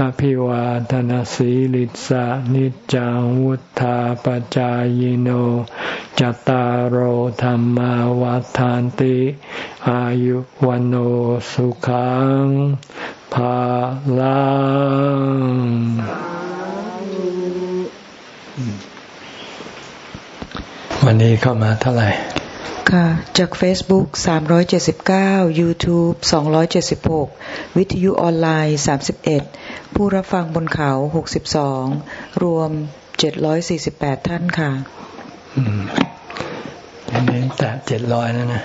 อภิวาทนาสีลิสานิจังวุธาปจายโนจตารโหธรรมวาทานติ อายุวันโอสุขังภาลังวันนี้เข้ามาเท่าไหร่ ค่ะจาก Facebook 379 YouTube 276 วิทยุออนไลน์ 31 ผู้รับฟังบนเขา 62 รวม 748 ท่านค่ะอันนี้แต่เจ็ดร้อยแล้วนะ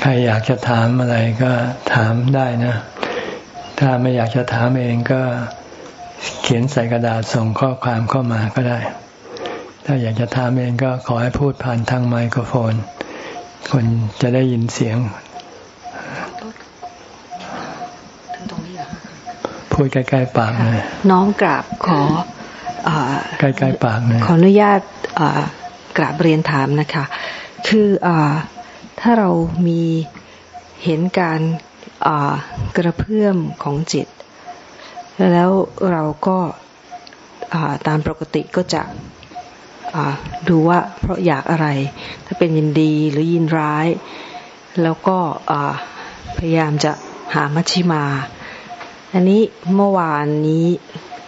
ใครอยากจะถามอะไรก็ถามได้นะ ถ้าไม่อยากจะถามเองก็เขียนใส่กระดาษส่งข้อความเข้ามาก็ได้ ถ้าอยากจะถามเองก็ขอให้พูดผ่านทางไมโครโฟน คนจะได้ยินเสียง พูดใกล้ๆปากเลยน้อมกราบขอใกล้ๆปากเลยขออนุญาตกราบเรียนถามนะคะ คืออถ้าเรามีเห็นการกระเพื่อมของจิต แล้วเราก็ตามปกติก็จะ ดูว่าเพราะอยากอะไร ถ้าเป็นยินดีหรือยินร้าย แล้วก็พยายามจะหามัชชิมา อันนี้เมื่อวานนี้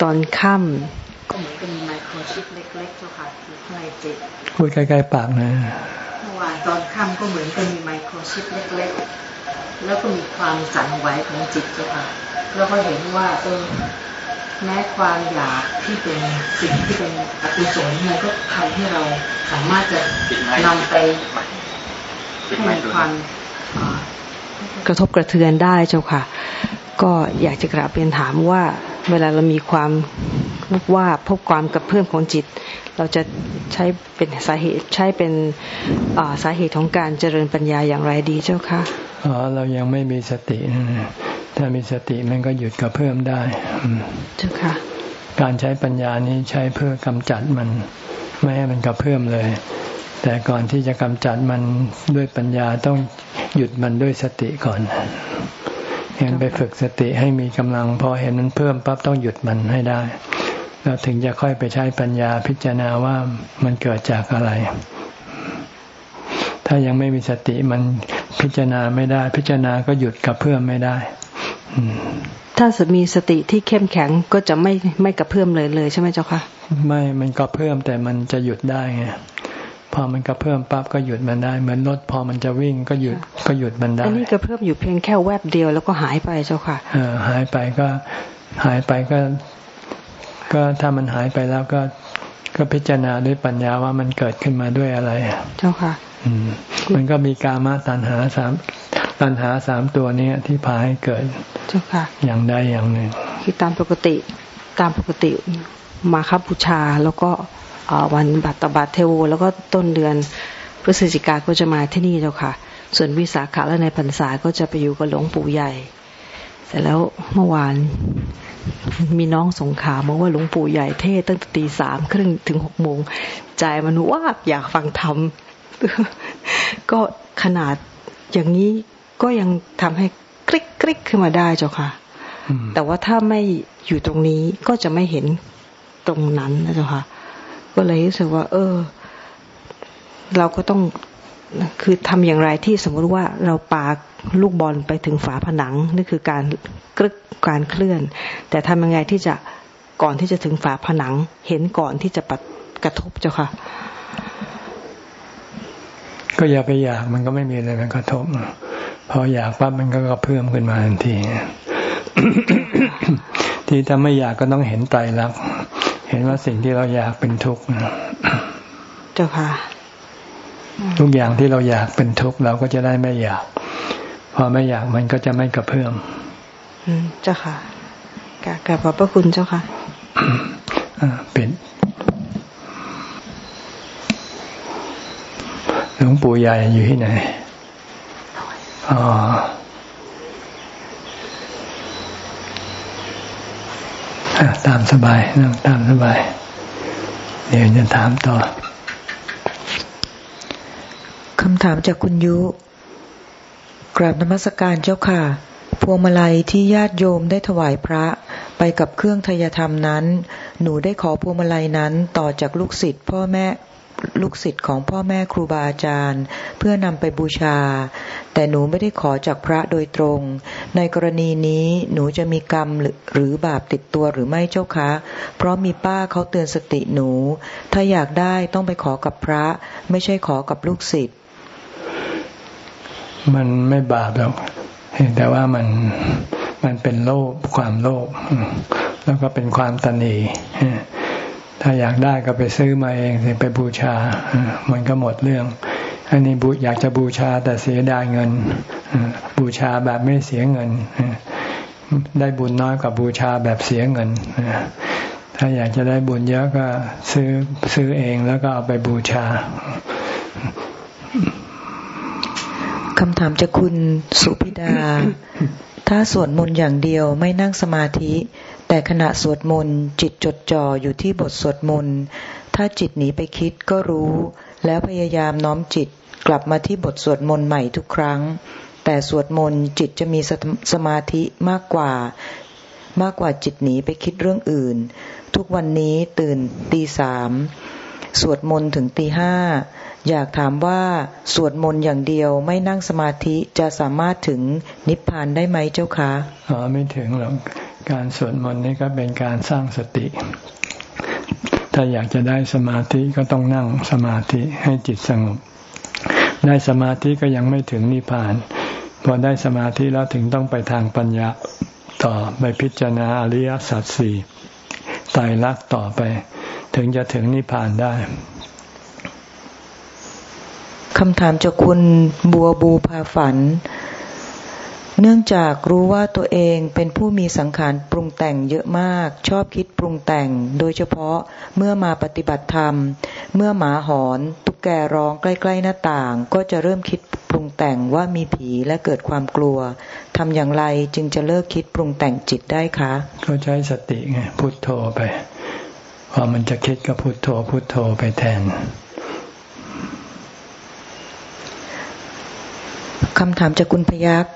ตอนค่ำก็เหมือนกับมีไมโครชิปเล็กๆเจ้าค่ะอยู่ข้างในจิตพูดใกล้ๆปากนะเมื่อวานตอนค่ำก็เหมือนกับมีไมโครชิปเล็กๆแล้วก็มีความสั่นไหวของจิตเจ้าค่ะแล้วก็เห็นว่าเออ แม้ความอยากที่เป็นสิ่งที่เป็นอกุศลมันก็ทำให้เราสามารถจะนำไปให้มีความกระทบกระเทือนได้เจ้าค่ะ ก็อยากจะกราบเรียนถามว่า เวลาเรามีความว่าพบความกับเพื่อนของจิต เราจะใช้เป็นสาเหตุใช้เป็นสาเหตุของการเจริญปัญญาอย่างไรดีเจ้าค่ะ อ๋อเรายังไม่มีสติ ถ้ามีสติมันก็หยุดกับเพิ่มได้เจ้าค่ะ การใช้ปัญญานี้ใช้เพื่อกำจัดมัน ไม่ให้มันกระเพิ่มเลย แต่ก่อนที่จะกำจัดมันด้วยปัญญาต้องหยุดมันด้วยสติก่อนเห็นไปฝึกสติให้มีกำลัง พอเห็นมันเพิ่มปั๊บต้องหยุดมันให้ได้แล้วถึงจะค่อยไปใช้ปัญญาพิจารณาว่ามันเกิดจากอะไร ถ้ายังไม่มีสติมันพิจารณาไม่ได้ พิจารณาก็หยุดกับเพื่อมไม่ได้ถ้าสมีสติที่เข้มแข็งก็จะไม่ไม่กระเพื่อมเลยเลยใช่ไหมเจ้าคะไม่ มันกระเพื่อมแต่มันจะหยุดได้ไงพอมันกระเพื่อมปั๊บก็หยุดมันได้เหมือนรถพอมันจะวิ่งก็หยุดก็หยุดมันได้อันนี้กระเพื่อมอยู่เพียงแค่แวบเดียวแล้วก็หายไปเจ้าค่ะเออหายไปก็หายไปก็ ก็ถ้ามันหายไปแล้วก็ก็พิจารณาด้วยปัญญาว่ามันเกิดขึ้นมาด้วยอะไร เจ้าค่ะอื มมันก็มีกามาตัณหาสามตัณหาสามตัวนี้ที่พาให้เกิดเจ้าค่ะอย่างใดอย่างหนึ่งคือตามปกติตามปกติมาคับบูชาแล้วก็วันบัตตบัตเทโว แล้วก็ต้นเดือนพฤศจิกาก็จะมาที่นี่เจ้าค่ะ ส่วนวิสาขะและในพรรษาก็จะไปอยู่กับหลวงปู่ใหญ่ เสร็จแล้วเมื่อวานมีน้องสงขาบอกว่าหลวงปู่ใหญ่เทศตั้งแต่ตีสามครึ่งถึงหกโมงใจมันว่าอยากฟังธรรม ก็ขนาดอย่างนี้ก็ยังทำให้คลิกคลิกขึ้นมาได้เจ้าค่ะ แต่ว่าถ้าไม่อยู่ตรงนี้ก็จะไม่เห็นตรงนั้นนะเจ้าค่ะ ก็เลยรู้สึกว่า เออ เราก็ต้องคือทำอย่างไรที่สมมติว่าเราปาลูกบอลไปถึงฝาผนังนี่คือการกรึกการเคลื่อน แต่ทำยังไงที่จะก่อนที่จะถึงฝาผนัง เห็นก่อนที่จะปัดกระทบเจ้าค่ะ ก็อย่าไปอยากมันก็ไม่มีอะไรมันกระทบพออยากปั๊บมันก็กระเพิ่มขึ้นมาทันที ที่ถ้าไม่อยากก็ต้องเห็นไตรลักษณ์เห็นว่าสิ่งที่เราอยากเป็นทุกข์เจ้าค่ะ ทุกอย่างที่เราอยากเป็นทุกข์เราก็จะได้ไม่อยาก พอไม่อยากมันก็จะไม่กระเพื่อมเจ้าค่ะกราบขอบพระคุณเจ้าค่ะเป็น ลวงปู่ใหญ่อยู่ที่ไหนอ๋อตามสบายนั่งตามสบาย เดี๋ยวจะถามต่อคำถามจากคุณยุ กราบนมัสการเจ้าค่ะ พวงมาลัยที่ญาติโยมได้ถวายพระไปกับเครื่องทยธรรมนั้น หนูได้ขอพวงมาลัยนั้นต่อจากลูกศิษย์พ่อแม่ ลูกศิษย์ของพ่อแม่ครูบาอาจารย์ เพื่อนำไปบูชา แต่หนูไม่ได้ขอจากพระโดยตรง ในกรณีนี้หนูจะมีกรรมหรือบาปติดตัวหรือไม่เจ้าคะ เพราะมีป้าเขาเตือนสติหนู ถ้าอยากได้ต้องไปขอกับพระ ไม่ใช่ขอกับลูกศิษย์มันไม่บาปหรอกแต่ว่ามันมันเป็นโลภความโลภแล้วก็เป็นความตนี ถ้าอยากได้ก็ไปซื้อมาเองไปบูชา มันก็หมดเรื่อง อันนี้บูอยากจะบูชาแต่เสียดายเงิน บูชาแบบไม่เสียเงิน ได้บุญน้อยกว่าบูชาแบบเสียเงิน ถ้าอยากจะได้บุญเยอะก็ซื้อซื้อเองแล้วก็เอาไปบูชาคำถามจากคุณสุพิดา ถ้าถ้าสวดมนต์อย่างเดียวไม่นั่งสมาธิ แต่ขณะสวดมนต์จิตจดจ่ออยู่ที่บทสวดมนต์ถ้าจิตหนีไปคิดก็รู้ แล้วพยายามน้อมจิตกลับมาที่บทสวดมนต์ใหม่ทุกครั้ง แต่สวดมนต์จิตจะมีสมาธิมากกว่า มากกว่าจิตหนีไปคิดเรื่องอื่น ทุกวันนี้ตื่นตีสามสวดมนต์ถึงตีห้าอยากถามว่าสวดมนต์อย่างเดียวไม่นั่งสมาธิจะสามารถถึงนิพพานได้ไหมเจ้าคะอ๋อไม่ถึงหรอก การสวดมนต์นี่ก็เป็นการสร้างสติ ถ้าอยากจะได้สมาธิก็ต้องนั่งสมาธิให้จิตสงบ ได้สมาธิก็ยังไม่ถึงนิพพาน พอได้สมาธิแล้วถึงต้องไปทางปัญญาต่อไปพิจารณาอริยสัจสี่ไตรลักษณ์ต่อไป ถึงจะถึงนิพพานได้คำถามจากคุณบัวบูพาฝัน เนื่องจากรู้ว่าตัวเองเป็นผู้มีสังขารปรุงแต่งเยอะมาก ชอบคิดปรุงแต่ง โดยเฉพาะเมื่อมาปฏิบัติธรรม เมื่อหมาหอน ตุ๊กแกร้องใกล้ๆหน้าต่าง ก็จะเริ่มคิดปรุงแต่งว่ามีผีและเกิดความกลัวทำอย่างไรจึงจะเลิกคิดปรุงแต่งจิตได้คะก็ใช้สติไงพุโทโธไปพอมันจะคิดก็พุโทโธพุโทโธไปแทนคำถามจากคุณพยัก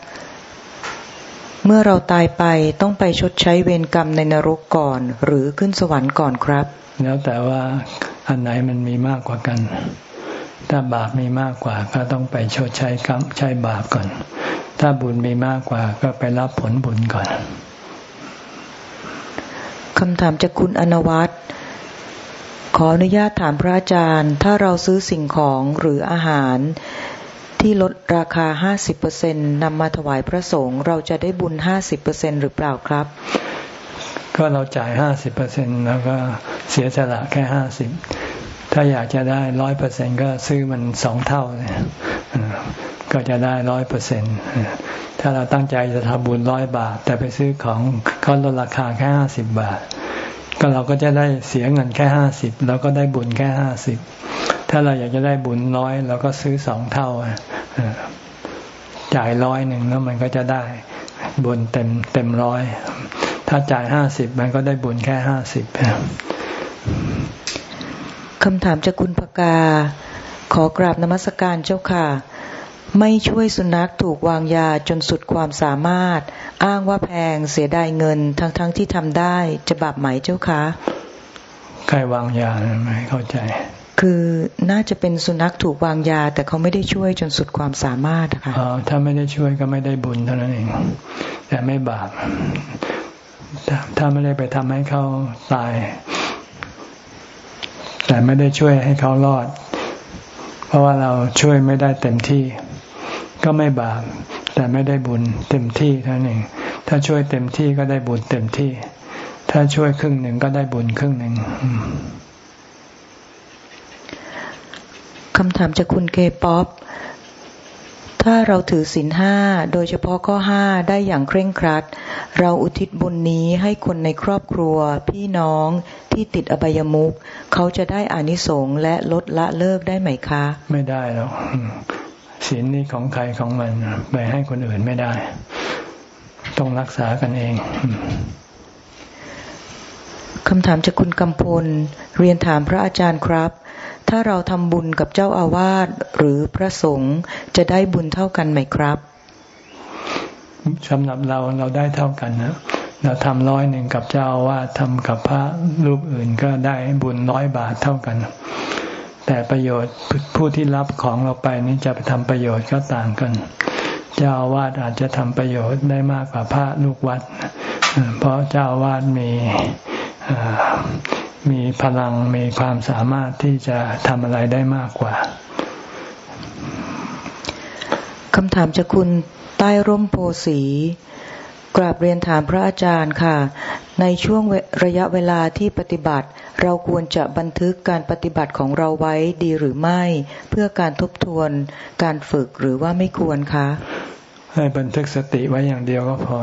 เมื่อเราตายไปต้องไปชดใช้เวรกรรมในนรกก่อน หรือขึ้นสวรรค์ก่อนครับ แล้วแต่ว่าอันไหนมันมีมากกว่ากัน ถ้าบาปมีมากกว่าก็ต้องไปชดใช้กรรมใช้บาปก่อน ถ้าบุญมีมากกว่าก็ไปรับผลบุญก่อนคำถามจากคุณอนวัตขออนุญาตถามพระอาจารย์ ถ้าเราซื้อสิ่งของหรืออาหาร ที่ลดราคาห้าสิบเปอร์เซ็นำมาถวายพระสงฆ์เราจะได้บุญห้าสิบเปอร์เซ็นหรือเปล่าครับ ก็เราจ่ายห้าสิบเปอร์เซ็นแล้วก็เสียสละแค่ห้าสิบถ้าอยากจะได้ร้อยเซก็ซื้อมันสองเท่าเลยก็จะได้ร้อยเปอร์เซ็นถ้าเราตั้งใจจะทำบุญร้อยบาท แต่ไปซื้อของเขาลดราคาแค่ห้าสิบบาท ก็เราก็จะได้เสียเงินแค่ห้าสิบแล้วก็ได้บุญแค่ห้าสิบ ถ้าเราอยากจะได้บุญน้อยเราก็ซื้อสองเท่าจ่ายร้อยหนึ่งแล้วมันก็จะได้บุญเต็มเต็มร้อย ถ้าจ่ายห้าสิบมันก็ได้บุญแค่ห้าสิบคำถามจากคุณปกา ขอกราบนมัสการเจ้าค่ะ ไม่ช่วยสุนัขถูกวางยาจนสุดความสามารถ อ้างว่าแพงเสียดายเงิน ทั้งๆทที่ทำได้จะบาปไหมเจ้าคะใครวางยาไม่เข้าใจ คือน่าจะเป็นสุนัขถูกวางยา แต่เขาไม่ได้ช่วยจนสุดความสามารถนะคะอ๋อถ้าไม่ได้ช่วยก็ไม่ได้บุญเท่านั้นเอง แต่ไม่บาปถ้าไม่ได้ไปทำให้เขาตาย แต่ไม่ได้ช่วยให้เขารอด เพราะว่าเราช่วยไม่ได้เต็มที่ ก็ไม่บาปแต่ไม่ได้บุญเต็มที่เท่านั้นเองถ้าช่วยเต็มที่ก็ได้บุญเต็มที่ ถ้าช่วยครึ่งหนึ่งก็ได้บุญครึ่งหนึ่ง คำถามจากคุณเคป๊อป ถ้าเราถือศีลห้าโดยเฉพาะข้อห้าได้อย่างเคร่งครัด เราอุทิศบุญนี้ให้คนในครอบครัว พี่น้องที่ติดอบายมุขเขาจะได้อานิสงส์และลดละเลิกได้ไหมคะ ไม่ได้หรอกศีลนี้ของใครของมันไปให้คนอื่นไม่ได้ ต้องรักษากันเองคำถามจากคุณกำพล เรียนถามพระอาจารย์ครับ ถ้าเราทำบุญกับเจ้าอาวาสหรือพระสงฆ์จะได้บุญเท่ากันไหมครับสำหรับเราเราได้เท่ากันนะเราทำร้อยหนึ่งกับเจ้าอาวาสทำกับพระรูปอื่นก็ได้บุญร้อยบาทเท่ากัน แต่ประโยชน์ผู้ที่รับของเราไปนี้จะไปทำประโยชน์ก็ต่างกัน เจ้าอาวาสอาจจะทำประโยชน์ได้มากกว่าพระลูกวัด เพราะเจ้าอาวาสมี มีพลังมีความสามารถที่จะทำอะไรได้มากกว่าคำถามจากคุณใต้ร่มโพสีกราบเรียนถามพระอาจารย์ค่ะ ในช่วงระยะเวลาที่ปฏิบัติ เราควรจะบันทึกการปฏิบัติของเราไว้ดีหรือไม่ เพื่อการทบทวนการฝึกหรือว่าไม่ควรคะให้บันทึกสติไว้อย่างเดียวก็พอ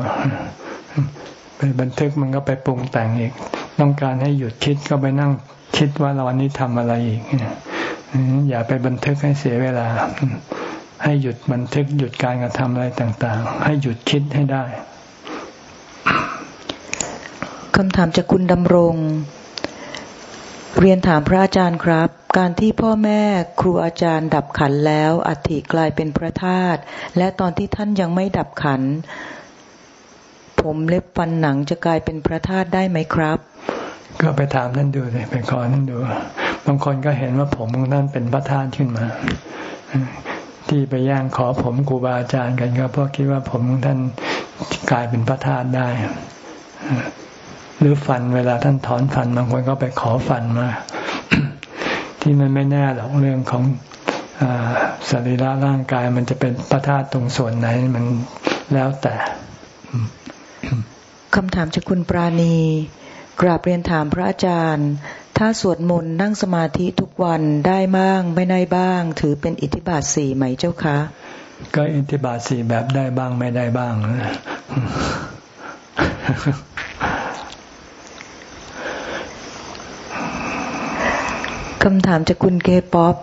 ไปบันทึกมันก็ไปปรุงแต่งอีก ต้องการให้หยุดคิดก็ไปนั่งคิดว่าเราวันนี้ทำอะไรอีก อย่าไปบันทึกให้เสียเวลา ให้หยุดบันทึกหยุดการกระทำอะไรต่าง ๆ ให้หยุดคิดให้ได้คำถามจากคุณดำรง เรียนถามพระอาจารย์ครับ การที่พ่อแม่ครูอาจารย์ดับขันแล้วอัฐิกลายเป็นพระธาตุและตอนที่ท่านยังไม่ดับขัน ผมเล็บฟันหนังจะกลายเป็นพระธาตุได้ไหมครับ ก็ไปถามท่านดูเลยไปขอท่านดู บางคนก็เห็นว่าผมของท่านเป็นพระธาตุขึ้นมา ที่ไปย่างขอผมครูบาอาจารย์กันก็เพราะคิดว่าผมของท่านกลายเป็นพระธาตุได้หรือฟันเวลาท่านถอนฟันบางคนก็ไปขอฟันมา ที่มันไม่แน่หรอกเรื่องของอสรีระร่างกายมันจะเป็นพระธาตุตรงส่วนไหนมันแล้วแต่ คำถามจากคุณปราณี กราบเรียนถามพระอาจารย์ ถ้าสวดมนต์นั่งสมาธิทุกวันได้บ้างไม่ได้บ้าง ถือเป็นอิทธิบาทสี่ไหมเจ้าคะ ก็อิทธิบาทสี่แบบได้บ้างไม่ได้บ้างคำถามจากคุณเกป๊อป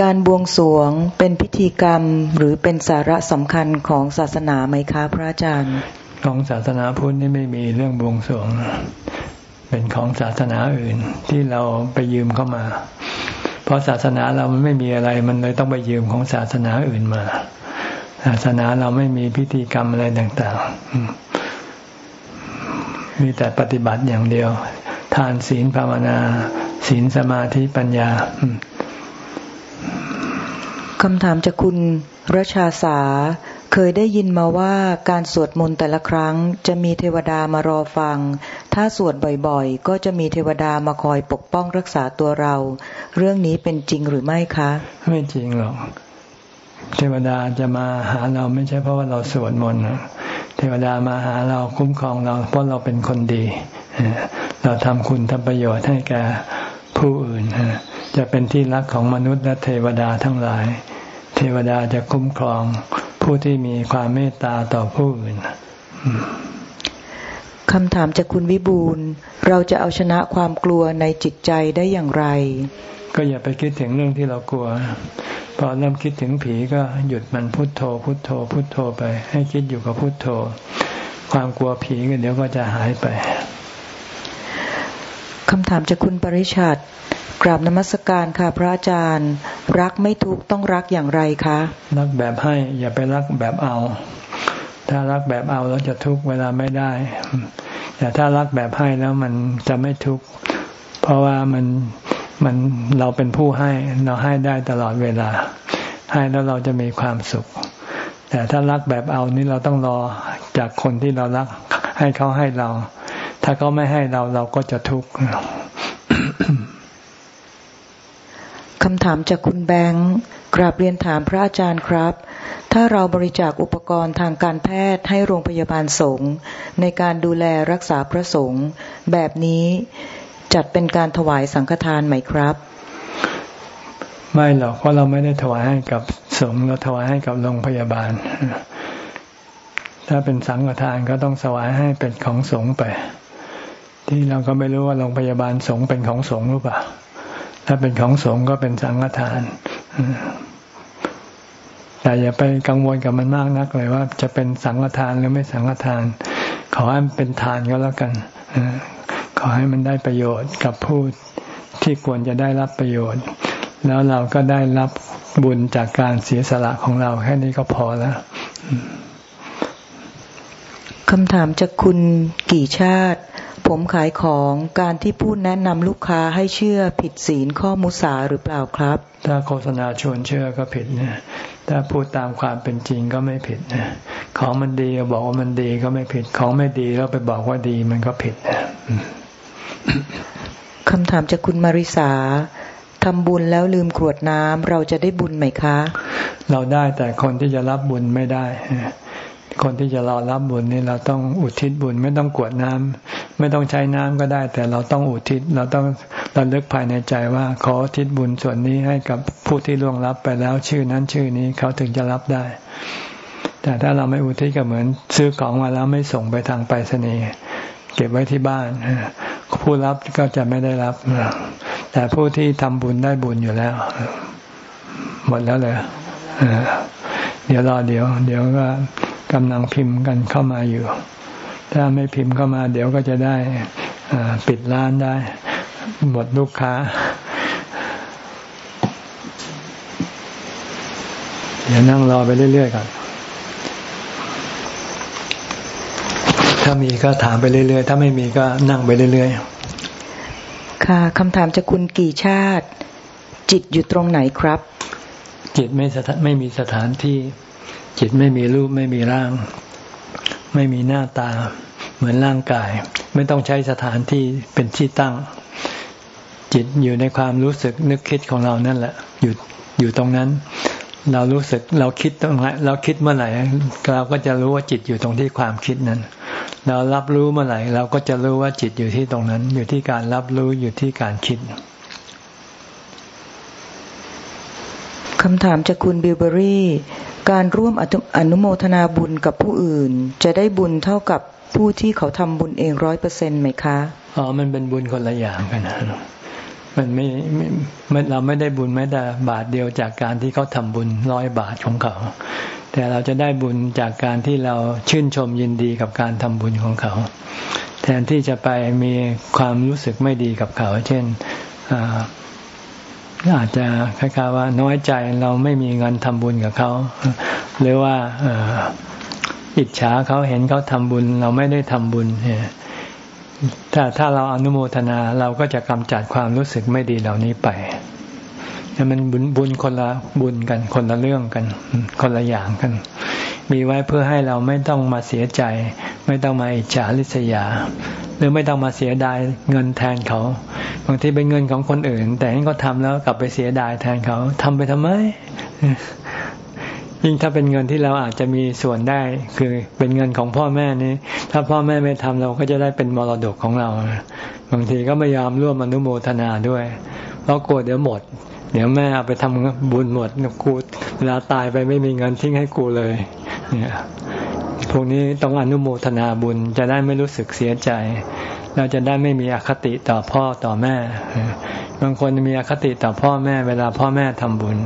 การบวงสวงเป็นพิธีกรรมหรือเป็นสาระสำคัญของศาสนาไหมคะพระอาจารย์ ของศาสนาพุทธนี่ไม่มีเรื่องบวงสวง เป็นของศาสนาอื่นที่เราไปยืมเข้ามา เพราะศาสนาเรามันไม่มีอะไร มันเลยต้องไปยืมของศาสนาอื่นมา ศาสนาเราไม่มีพิธีกรรมอะไรต่างๆ มีแต่ปฏิบัติอย่างเดียว ทานศีลภาวนา ศีลสมาธิปัญญาคำถามจากคุณรชาสา เคยได้ยินมาว่าการสวดมนต์แต่ละครั้งจะมีเทวดามารอฟัง ถ้าสวดบ่อยๆ ก็จะมีเทวดามาคอยปกป้องรักษาตัวเรา เรื่องนี้เป็นจริงหรือไม่คะ ไม่จริงหรอก เทวดาจะมาหาเราไม่ใช่เพราะว่าเราสวดมนต์เทวดามาหาเราคุ้มครองเรา เพราะเราเป็นคนดี เราทำคุณทำประโยชน์ให้แก่ผู้อื่น จะเป็นที่รักของมนุษย์และเทวดาทั้งหลาย เทวดาจะคุ้มครอง ผู้ที่มีความเมตตาต่อผู้อื่นคำถามจากคุณวิบูลเราจะเอาชนะความกลัวในจิตใจได้อย่างไร ก็อย่าไปคิดถึงเรื่องที่เรากลัว พอเริ่มคิดถึงผีก็หยุดมันพุทโธ พุทโธ พุทโธไป ให้คิดอยู่กับพุทโธ ความกลัวผีก็เดี๋ยวก็จะหายไปคำถามจากคุณปริชัด กราบนมัสการค่ะพระอาจารย์ รักไม่ทุกต้องรักอย่างไรคะ รักแบบให้อย่าไปรักแบบเอา ถ้ารักแบบเอาแล้วจะทุกเวลาไม่ได้ แต่ถ้ารักแบบให้แล้วมันจะไม่ทุกเพราะว่ามันมันเราเป็นผู้ให้เราให้ได้ตลอดเวลา ให้แล้วเราจะมีความสุข แต่ถ้ารักแบบเอานี่เราต้องรอจากคนที่เรารักให้เขาให้เรา ถ้าเขาไม่ให้เราเราก็จะทุกข์ คำถามจากคุณแบงค์กราบเรียนถามพระอาจารย์ครับ ถ้าเราบริจาคอุปกรณ์ทางการแพทย์ให้โรงพยาบาลสงฆ์ในการดูแลรักษาพระสงฆ์แบบนี้จัดเป็นการถวายสังฆทานไหมครับ ไม่หรอกเพราะเราไม่ได้ถวายให้กับสงฆ์เราถวายให้กับโรงพยาบาล ถ้าเป็นสังฆทานก็ต้องถวายให้เป็นของสงฆ์ไป ที่เราก็ไม่รู้ว่าโรงพยาบาลสงฆ์เป็นของสงฆ์หรือเปล่า ถ้าเป็นของสงฆ์ก็เป็นสังฆทานแต่อย่าไปกังวลกับมันมากนักเลยว่า จะเป็นสังฆทานหรือไม่สังฆทาน ขอให้มันเป็นทานก็แล้วกันขอให้มันได้ประโยชน์กับผู้ที่ควรจะได้รับประโยชน์ แล้วเราก็ได้รับบุญจากการเสียสละของเราแค่นี้ก็พอแล้วคำถามจากคุณกี่ชาติ ผมขายของการที่พูดแนะนำลูกค้าให้เชื่อผิดศีลข้อมุสาหรือเปล่าครับ ถ้าโฆษณาชวนเชื่อก็ผิดนะถ้าพูดตามความเป็นจริงก็ไม่ผิดนะของมันดีบอกว่ามันดีก็ไม่ผิด ของไม่ดีแล้วไปบอกว่าดีมันก็ผิดนะคำถามจากคุณมาริสาทำบุญแล้วลืมกรวดน้ำเราจะได้บุญไหมคะ เราได้แต่คนที่จะรับบุญไม่ได้ คนที่จะรอรับบุญนี่เราต้องอุทิศบุญไม่ต้องกวดน้ำไม่ต้องใช้น้ำก็ได้ แต่เราต้องอุทิศเราต้องระลึกภายในใจว่าขออุทิศบุญส่วนนี้ให้กับผู้ที่ล่วงลับไปแล้วชื่อนั้นชื่อนี้เขาถึงจะรับได้ แต่ถ้าเราไม่อุทิศก็เหมือน ซื้อของมาแล้วไม่ส่งไปทางไปรษณีย์เก็บไว้ที่บ้านผู้รับก็จะไม่ได้รับ แต่ผู้ที่ทำบุญได้บุญอยู่แล้ว หมดแล้วเลยเดี๋ยวรอเดี๋ยว เดี๋ยวก็ กำลังพิมพ์กันเข้ามาอยู่ ถ้าไม่พิมพ์เข้ามา เดี๋ยวก็จะได้ปิดร้านได้ หมดลูกค้า เดี๋ยวนั่งรอไปเรื่อยๆก่อนถ้ามีก็ถามไปเรื่อยๆ ถ้าไม่มีก็นั่งไปเรื่อยๆ ค่ะคำถามจะคุณกี่ชาติ จิตอยู่ตรงไหนครับ จิตไม่สถานไม่มีสถานที่ จิตไม่มีรูปไม่มีร่าง ไม่มีหน้าตา เหมือนร่างกาย ไม่ต้องใช้สถานที่เป็นที่ตั้ง จิตอยู่ในความรู้สึกนึกคิดของเรานั่นแหละ อยู่อยู่ตรงนั้น เรารู้สึกเราคิดตรงไหนเราคิดเมื่อไหร่เราก็จะรู้ว่าจิตอยู่ตรงที่ความคิดนั้น เรารับรู้เมื่อไหร่ เราก็จะรู้ว่าจิตอยู่ที่ตรงนั้น อยู่ที่การรับรู้อยู่ที่การคิดคำถามจากคุณบิลเบอรี่ การร่วมอนุโมทนาบุญกับผู้อื่น จะได้บุญเท่ากับผู้ที่เขาทำบุญเองร้อยเปอร์เซ็นต์ไหมคะ อ๋อ มันเป็นบุญคนละอย่างกันนะมันไม่ไม่เราไม่ได้บุญแม้แต่บาทเดียวจากการที่เขาทำบุญร้อยบาทของเขา แต่เราจะได้บุญจากการที่เราชื่นชมยินดีกับการทำบุญของเขา แทนที่จะไปมีความรู้สึกไม่ดีกับเขา เช่น อาจจะคล้ายๆว่าน้อยใจเราไม่มีเงินทำบุญกับเขา หรือว่าอิจฉาเขาเห็นเขาทำบุญ เราไม่ได้ทำบุญถ้าถ้าเราอนุโมทนาเราก็จะกำจัดความรู้สึกไม่ดีเหล่านี้ไปมันบุญบุญคนละบุญกันคนละเรื่องกัน คนละอย่างกัน มีไว้เพื่อให้เราไม่ต้องมาเสียใจ ไม่ต้องมาอิจฉาริษยา หรือไม่ต้องมาเสียดายเงินแทนเขาบางทีเป็นเงินของคนอื่น แต่ให้เขาทำแล้วกลับไปเสียดายแทนเขาทำไปทำไม ยิ่งถ้าเป็นเงินที่เราอาจจะมีส่วนได้ คือเป็นเงินของพ่อแม่นี้ถ้าพ่อแม่ไม่ทำเราก็จะได้เป็นมรดกของเรา บางทีก็ไม่ยอมร่วมอนุโมทนาด้วย เพราะกลัวเดี๋ยวหมด เดี๋ยวแม่เอาไปทำบุญหมดกูเวลาตายไปไม่มีเงินทิ้งให้กูเลย เนี่ยพวกนี้ต้องอนุโมทนาบุญจะได้ไม่รู้สึกเสียใจ เราจะได้ไม่มีอคติต่อพ่อต่อแม่ บางคนมีอคติต่อพ่อแม่ เวลาพ่อแม่ทำบุญ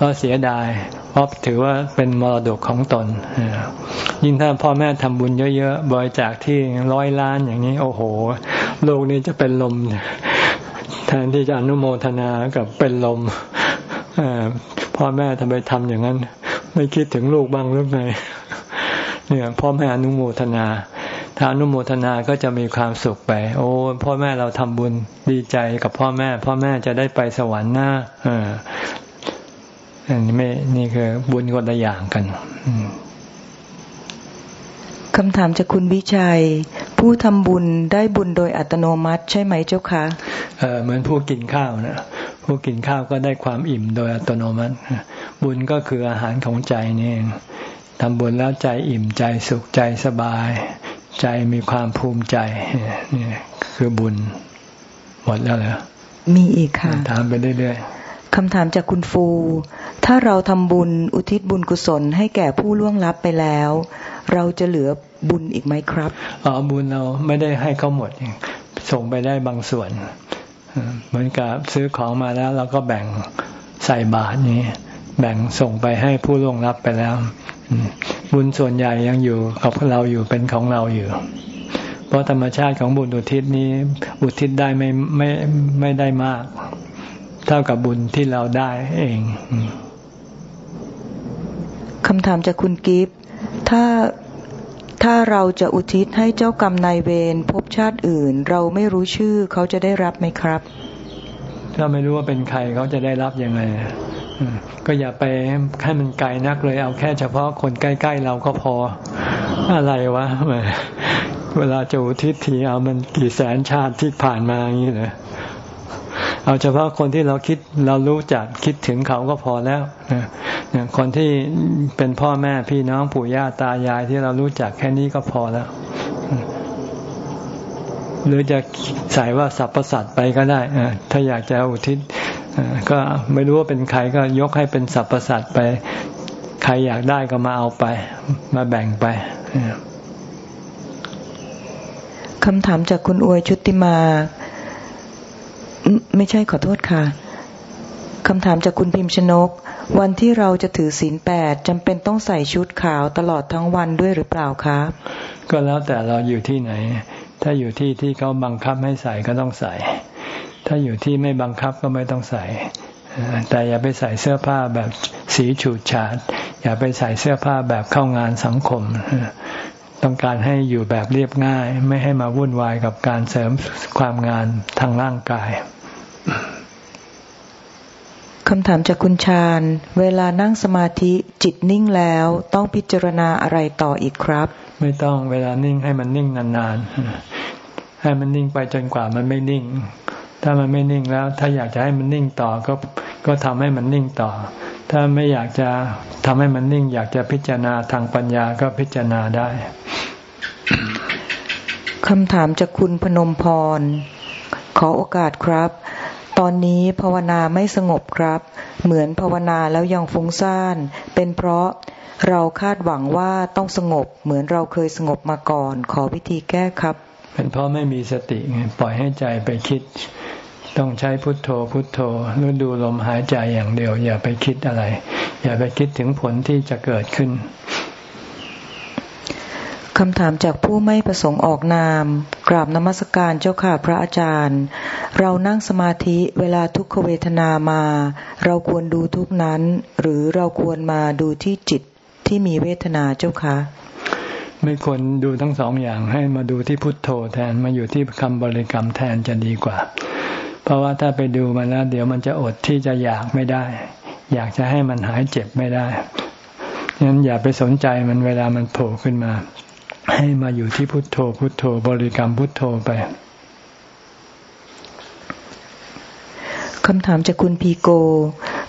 ก็เสียดายเพราะถือว่าเป็นมรดกของตน ยิ่งถ้าพ่อแม่ทำบุญเยอะๆบริจาคที่ร้อยล้านอย่างนี้ โอ้โห โลกนี้จะเป็นลม แทนที่จะอนุโมทนากับเป็นลมพ่อแม่ทำไมทำอย่างนั้น ไม่คิดถึงลูกบ้างหรือไงเนี่ยพ่อแม่อนุโมทนาถ้าอนุโมทนาก็จะมีความสุขไป โอ้พ่อแม่เราทำบุญดีใจกับพ่อแม่ พ่อแม่จะได้ไปสวรรค์หน้าอันนี้ไม่นี่คือบุญคนละอย่างกันคำถามจากคุณวิชัย ผู้ทำบุญได้บุญโดยอัตโนมัติใช่ไหมเจ้าคะ เออเหมือนผู้กินข้าวนะผู้กินข้าวก็ได้ความอิ่มโดยอัตโนมัติ บุญก็คืออาหารของใจนี่เองทำบุญแล้วใจอิ่มใจสุขใจสบาย ใจมีความภูมิใจนี่คือบุญ หมดแล้วเหรอมีอีกค่ะถามไปเรื่อยๆคำถามจากคุณฟู ถ้าเราทำบุญอุทิศบุญกุศลให้แก่ผู้ล่วงลับไปแล้ว เราจะเหลือบุญอีกไหมครับอ๋อบุญเราไม่ได้ให้เขาหมดส่งไปได้บางส่วน เหมือนกับซื้อของมาแล้วเราก็แบ่งใส่บาทนี้ แบ่งส่งไปให้ผู้ล่วงลับไปแล้ว บุญส่วนใหญ่ยังอยู่กับเราอยู่เป็นของเราอยู่ เพราะธรรมชาติของบุญอุทิศนี้ อุทิศได้ไม่ไม่ไม่ได้มาก เท่ากับบุญที่เราได้เองคำถามจากคุณกิฟต์ถ้า ถ้าเราจะอุทิศให้เจ้ากรรมนายเวรพบชาติอื่น เราไม่รู้ชื่อเขาจะได้รับไหมครับ ถ้าไม่รู้ว่าเป็นใครเขาจะได้รับยังไงก็อย่าไปให้มันไกลนักเลยเอาแค่เฉพาะคนใกล้ ๆ เราก็พออะไรวะเวลาจะอุทิศทีเอามันกี่แสนชาติที่ผ่านมาอย่างนี้เลย เอาเฉพาะคนที่เราคิดเรารู้จักคิดถึงเขาก็พอแล้วคนที่เป็นพ่อแม่พี่น้องปู่ย่าตายายที่เรารู้จักแค่นี้ก็พอแล้ว หรือจะใส่ว่าสรรพสัตว์ไปก็ได้ถ้าอยากจะอุทิศก็ไม่รู้ว่าเป็นใครก็ยกให้เป็นสรรพสัตว์ไป ใครอยากได้ก็มาเอาไป มาแบ่งไปคำถามจากคุณอวยชุติมา ไม่ใช่ขอโทษค่ะคำถามจากคุณพิมพ์ชนก วันที่เราจะถือศีลแปดจำเป็นต้องใส่ชุดขาวตลอดทั้งวันด้วยหรือเปล่าคะก็แล้วแต่เราอยู่ที่ไหน ถ้าอยู่ที่ที่เขาบังคับให้ใส่ก็ต้องใส่ ถ้าอยู่ที่ไม่บังคับก็ไม่ต้องใส่ แต่อย่าไปใส่เสื้อผ้าแบบสีฉูดฉาด อย่าไปใส่เสื้อผ้าแบบเข้างานสังคม ต้องการให้อยู่แบบเรียบง่าย ไม่ให้มาวุ่นวายกับการเสริมความงานทางร่างกาย คำถามจากคุณชาญ เวลานั่งสมาธิจิตนิ่งแล้วต้องพิจารณาอะไรต่ออีกครับ ไม่ต้องเวลานิ่งให้มันนิ่งนานๆ ให้มันนิ่งไปจนกว่ามันไม่นิ่ง ถ้ามันไม่นิ่งแล้ว ถ้าอยากจะให้มันนิ่งต่อก็ก็ทำให้มันนิ่งต่อ ถ้าไม่อยากจะทำให้มันนิ่ง อยากจะพิจารณาทางปัญญาก็พิจารณาได้คำถามจากคุณพนมพร ขอโอกาสครับ ตอนนี้ภาวนาไม่สงบครับ เหมือนภาวนาแล้วยังฟุ้งซ่าน เป็นเพราะเราคาดหวังว่าต้องสงบ เหมือนเราเคยสงบมาก่อน ขอวิธีแก้ครับ เป็นเพราะไม่มีสติปล่อยให้ใจไปคิด ต้องใช้พุทโธพุทโธหรือดูลมหายใจอย่างเดียว อย่าไปคิดอะไร อย่าไปคิดถึงผลที่จะเกิดขึ้น คำถามจากผู้ไม่ประสงค์ออกนาม กราบนมัสการเจ้าค่ะพระอาจารย์ เรานั่งสมาธิเวลาทุกขเวทนามา เราควรดูทุกนั้น หรือเราควรมาดูที่จิตที่มีเวทนาเจ้าคะไม่ควรดูทั้งสองอย่างให้มาดูที่พุทโธแทนมาอยู่ที่คำบริกรรมแทนจะดีกว่า เพราะว่าถ้าไปดูมาแล้วเดี๋ยวมันจะอดที่จะอยากไม่ได้ อยากจะให้มันหายเจ็บไม่ได้งั้นอย่าไปสนใจมันเวลามันโผล่ขึ้นมา ให้มาอยู่ที่พุทโธ พุทโธ บริกรรมพุทโธไปคำถามจากคุณพีโก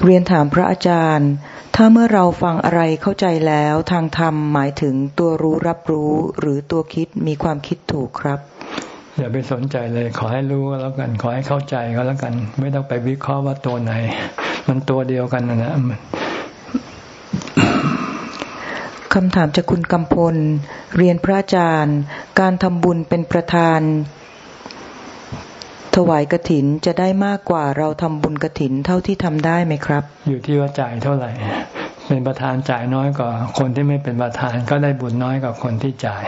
เรียนถามพระอาจารย์ ถ้าเมื่อเราฟังอะไรเข้าใจแล้วทางธรรมหมายถึงตัวรู้รับรู้หรือตัวคิดมีความคิดถูกครับ อย่าไปสนใจเลยขอให้รู้ก็แล้วกัน ขอให้เข้าใจก็แล้วกัน ไม่ต้องไปวิเคราะห์ว่าตัวไหน มันตัวเดียวกันนะนะ คำถามจากคุณกำพล เรียนพระอาจารย์ การทำบุญเป็นประธาน ถวายกระถินจะได้มากกว่าเราทำบุญกระถินเท่าที่ทำได้ไหมครับ อยู่ที่ว่าจ่ายเท่าไหร่ เป็นประธานจ่ายน้อยกว่า คนที่ไม่เป็นประธานก็ได้บุญน้อยกว่าคนที่จ่าย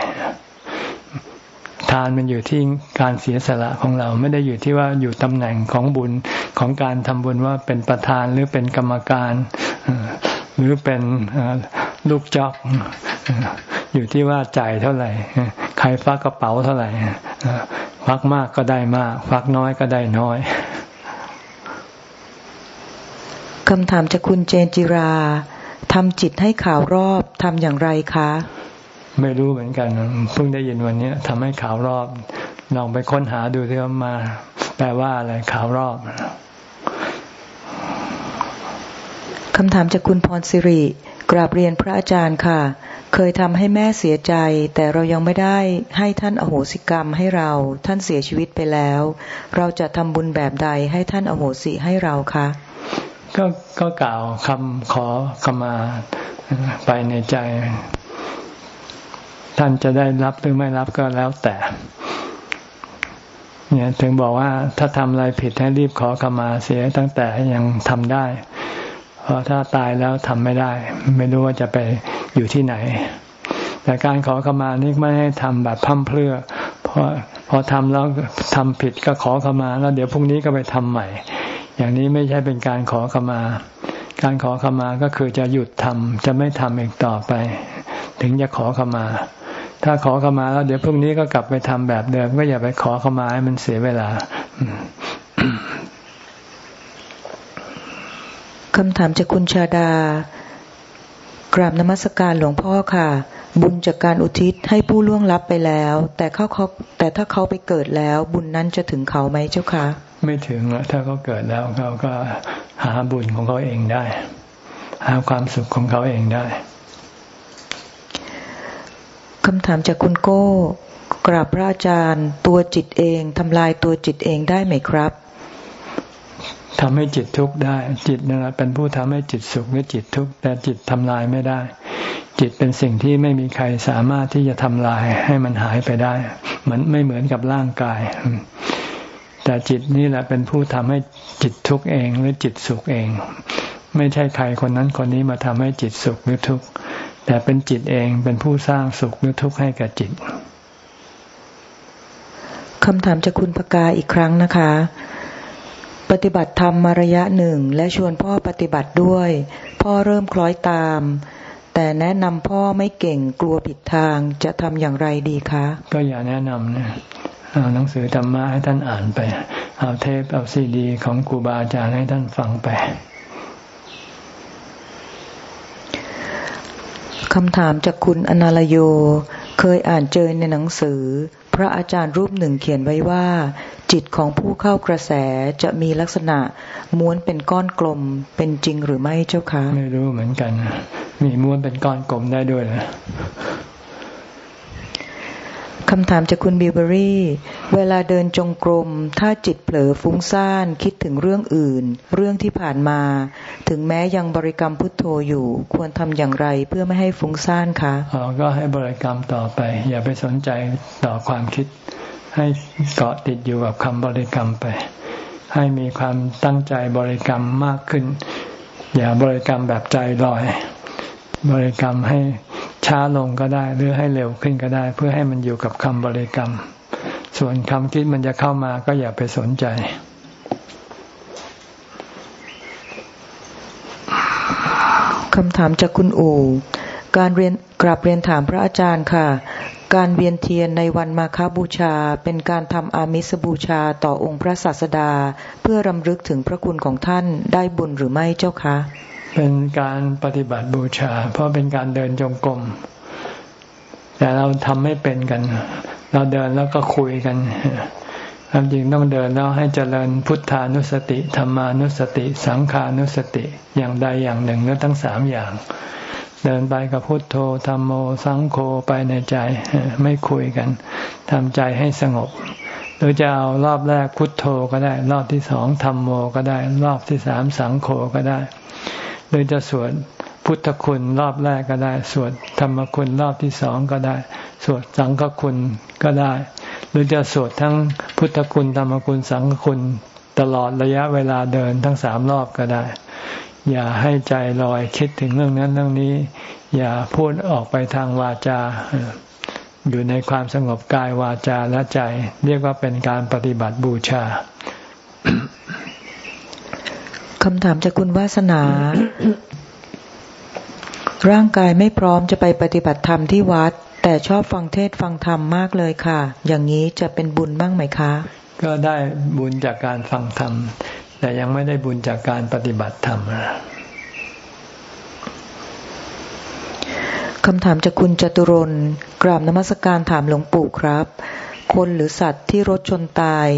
ทานมันอยู่ที่การเสียสละของเราไม่ได้อยู่ที่ว่าอยู่ตำแหน่งของบุญของการทำบุญว่าเป็นประธานหรือเป็นกรรมการ หรือเป็นลูกจ็อก อยู่ที่ว่าจ่ายเท่าไหร่ ใครฟักกระเป๋าเท่าไหร่ฟักมากก็ได้มาก ฟักน้อยก็ได้น้อยคำถามจากคุณเจนจิราทำจิตให้ข่าวรอบทำอย่างไรคะ ไม่รู้เหมือนกันเพิ่งได้ยินวันนี้ทำให้ข่าวรอบลองไปค้นหาดูที่ว่ามา แปลว่าอะไรข่าวรอบ คำถามจากคุณพรสิริ กราบเรียนพระอาจารย์ค่ะ เคยทำให้แม่เสียใจ แต่เรายังไม่ได้ให้ท่านอโหสิกรรมให้เรา ท่านเสียชีวิตไปแล้ว เราจะทำบุญแบบใดให้ท่านอโหสิให้เราคะก็ก็กล่าวคำขอขมาไปในใจ ท่านจะได้รับหรือไม่รับก็แล้วแต่ เนี่ยถึงบอกว่าถ้าทำอะไรผิดให้รีบขอขมาเสียตั้งแต่ยังทำได้ เพราะถ้าตายแล้วทำไม่ได้ ไม่รู้ว่าจะไปอยู่ที่ไหน แต่การขอขมานี่ไม่ให้ทำแบบพั่มเพลื่อเพราะพอทำแล้วทำผิดก็ขอขมา แล้วเดี๋ยวพรุ่งนี้ก็ไปทำใหม่ อย่างนี้ไม่ใช่เป็นการขอขมา การขอขมาก็คือจะหยุดทำจะไม่ทำอีกต่อไป ถึงจะขอขมา ถ้าขอขมาแล้วเดี๋ยวพรุ่งนี้ก็กลับไปทำแบบเดิม ก็อย่าไปขอขมาให้มันเสียเวลา คำถามจากคุณชาดา กราบนมัสการหลวงพ่อค่ะ บุญจากการอุทิศให้ผู้ล่วงลับไปแล้ว แต่เขาเขาแต่ถ้าเขาไปเกิดแล้ว บุญนั้นจะถึงเขาไหมเจ้าคะไม่ถึงถ้าเขาเกิดแล้วเขาก็หาบุญของเขาเองได้ หาความสุขของเขาเองได้คำถามจากคุณโก้ กราบพระอาจารย์ ตัวจิตเองทำลายตัวจิตเองได้ไหมครับ ทำให้จิตทุกข์ได้ จิตนั่นแหละเป็นผู้ทำให้จิตสุขหรือจิตทุกข์แต่จิตทำลายไม่ได้ จิตเป็นสิ่งที่ไม่มีใครสามารถที่จะทำลายให้มันหายไปได้ เหมือนไม่เหมือนกับร่างกาย แต่จิตนี่แหละเป็นผู้ทำให้จิตทุกข์เองหรือจิตสุขเอง ไม่ใช่ใครคนนั้นคนนี้มาทำให้จิตสุขหรือทุกข์แต่เป็นจิตเองเป็นผู้สร้างสุขหรือทุกข์ให้กับจิตคำถามจากคุณพกาอีกครั้งนะคะ ปฏิบัติธรรมมาระยะหนึ่งและชวนพ่อปฏิบัติด้วย พ่อเริ่มคล้อยตาม แต่แนะนำพ่อไม่เก่งกลัวผิดทางจะทำอย่างไรดีคะ ก็อย่าแนะนำนะเอาหนังสือธรรมะให้ท่านอ่านไป เอาเทปเอาซีดีของครูบาอาจารย์ให้ท่านฟังไปคำถามจากคุณอนาลโย เคยอ่านเจอในหนังสือพ ระอาจารย์รูปหนึ่งเขียนไว้ว่า จิตของผู้เข้ากระแสจะมีลักษณะม้วนเป็นก้อนกลมเป็นจริงหรือไม่เจ้าคะ ไม่รู้เหมือนกัน มีม้วนเป็นก้อนกลมได้ด้วยนะ คำถามจากคุณบิวเบอรี่ เวลาเดินจงกรม ถ้าจิตเผลอฟุ้งซ่านคิดถึงเรื่องอื่น เรื่องที่ผ่านมา ถึงแม้ยังบริกรรมพุทโธอยู่ ควรทำอย่างไรเพื่อไม่ให้ฟุ้งซ่านคะอ๋อก็ให้บริกรรมต่อไป อย่าไปสนใจต่อความคิด ให้เกาะติดอยู่กับคำบริกรรมไป ให้มีความตั้งใจบริกรรมมากขึ้น อย่าบริกรรมแบบใจลอย บริกรรมให้ ช้าลงก็ได้หรือให้เร็วขึ้นก็ได้ เพื่อให้มันอยู่กับคำบริกรรม ส่วนคำคิดมันจะเข้ามาก็อย่าไปสนใจ คำถามจากคุณอู่การเรียนกราบเรียนถามพระอาจารย์ค่ะ การเวียนเทียนในวันมาคาบูชา เป็นการทำอามิสบูชาต่อองค์พระศาสดา เพื่อรำลึกถึงพระคุณของท่านได้บุญหรือไม่เจ้าคะ เป็นการปฏิบัติบูชา เพราะเป็นการเดินจงกรมแต่เราทำไม่เป็นกัน เราเดินแล้วก็คุยกันความจริงต้องเดินแล้วให้เจริญพุทธานุสติธรรมานุสติ สังขานุสติอย่างใดอย่างหนึ่งหรือทั้งสามอย่าง เดินไปกับพุทโธธรรมโมสังโฆไปในใจไม่คุยกันทำใจให้สงบหรือจะเอารอบแรกพุทโธก็ได้ รอบที่สองธรรมโมก็ได้ รอบที่สามสังโฆก็ได้ หรือจะสวดพุทธคุณรอบแรกก็ได้ สวดธรรมคุณรอบที่สองก็ได้ สวดสังฆคุณก็ได้ หรือจะสวดทั้งพุทธคุณธรรมคุณสังฆคุณตลอดระยะเวลาเดินทั้งสามรอบก็ได้ อย่าให้ใจลอยคิดถึงเรื่องนั้นเรื่องนี้ อย่าพูดออกไปทางวาจา อยู่ในความสงบกายวาจาและใจ เรียกว่าเป็นการปฏิบัติบูชา คำถามจากคุณวาสนา ร่างกายไม่พร้อมจะไปปฏิบัติธรรมที่วัด แต่ชอบฟังเทศฟังธรรมมากเลยค่ะ อย่างนี้จะเป็นบุญบ้างไหมคะ ก็ได้บุญจากการฟังธรรม แต่ยังไม่ได้บุญจากการปฏิบัติธรรมคำถามจากคุณจตุรนกราบนมัสการถามหลวงปู่ครับ คนหรือสัตว์ที่รถชนตาย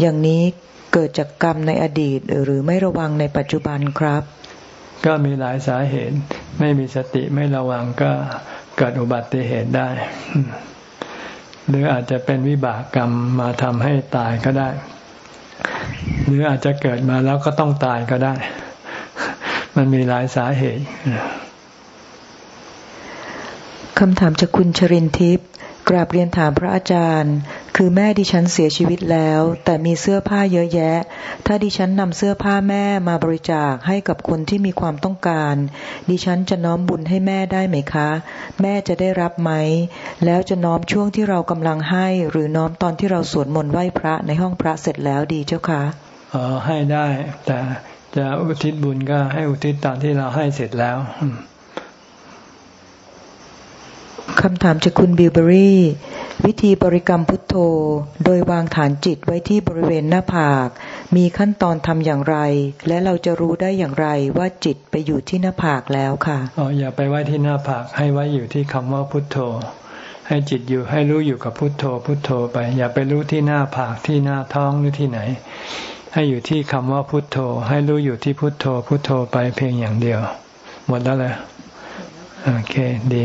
อย่างนี้ เกิดจากกรรมในอดีตหรือไม่ระวังในปัจจุบันครับ ก็มีหลายสาเหตุ ไม่มีสติไม่ระวังก็เกิดอุบัติเหตุได้ หรืออาจจะเป็นวิบากกรรมมาทำให้ตายก็ได้ หรืออาจจะเกิดมาแล้วก็ต้องตายก็ได้ มันมีหลายสาเหตุคำถามจากคุณชรินทิพย์ กราบเรียนถามพระอาจารย์ คือแม่ดิฉันเสียชีวิตแล้ว แต่มีเสื้อผ้าเยอะแยะ ถ้าดิฉันนำเสื้อผ้าแม่มาบริจาคให้กับคนที่มีความต้องการ ดิฉันจะน้อมบุญให้แม่ได้ไหมคะ แม่จะได้รับไหม แล้วจะน้อมช่วงที่เรากำลังให้ หรือน้อมตอนที่เราสวดมนต์ไหว้พระในห้องพระเสร็จแล้วดีเจ้าคะออให้ได้ แต่จะอุทิศบุญก็ให้อุทิศตอนที่เราให้เสร็จแล้ว คำถามจากคุณบิวเบอรี่ วิธีบริกรรมพุทโธ โดยวางฐานจิตไว้ที่บริเวณหน้าผาก มีขั้นตอนทำอย่างไร และเราจะรู้ได้อย่างไรว่าจิตไปอยู่ที่หน้าผากแล้วค่ะอ๋ออย่าไปไว้ที่หน้าผากให้ไว้อยู่ที่คำว่าพุทโธ ให้จิตอยู่ให้รู้อยู่กับพุทโธ พุทโธไป อย่าไปรู้ที่หน้าผากที่หน้าท้องหรือที่ไหน ให้อยู่ที่คำว่าพุทโธ ให้รู้อยู่ที่พุทโธ พุทโธไปเพียงอย่างเดียว หมดแล้วเลยโอเคดี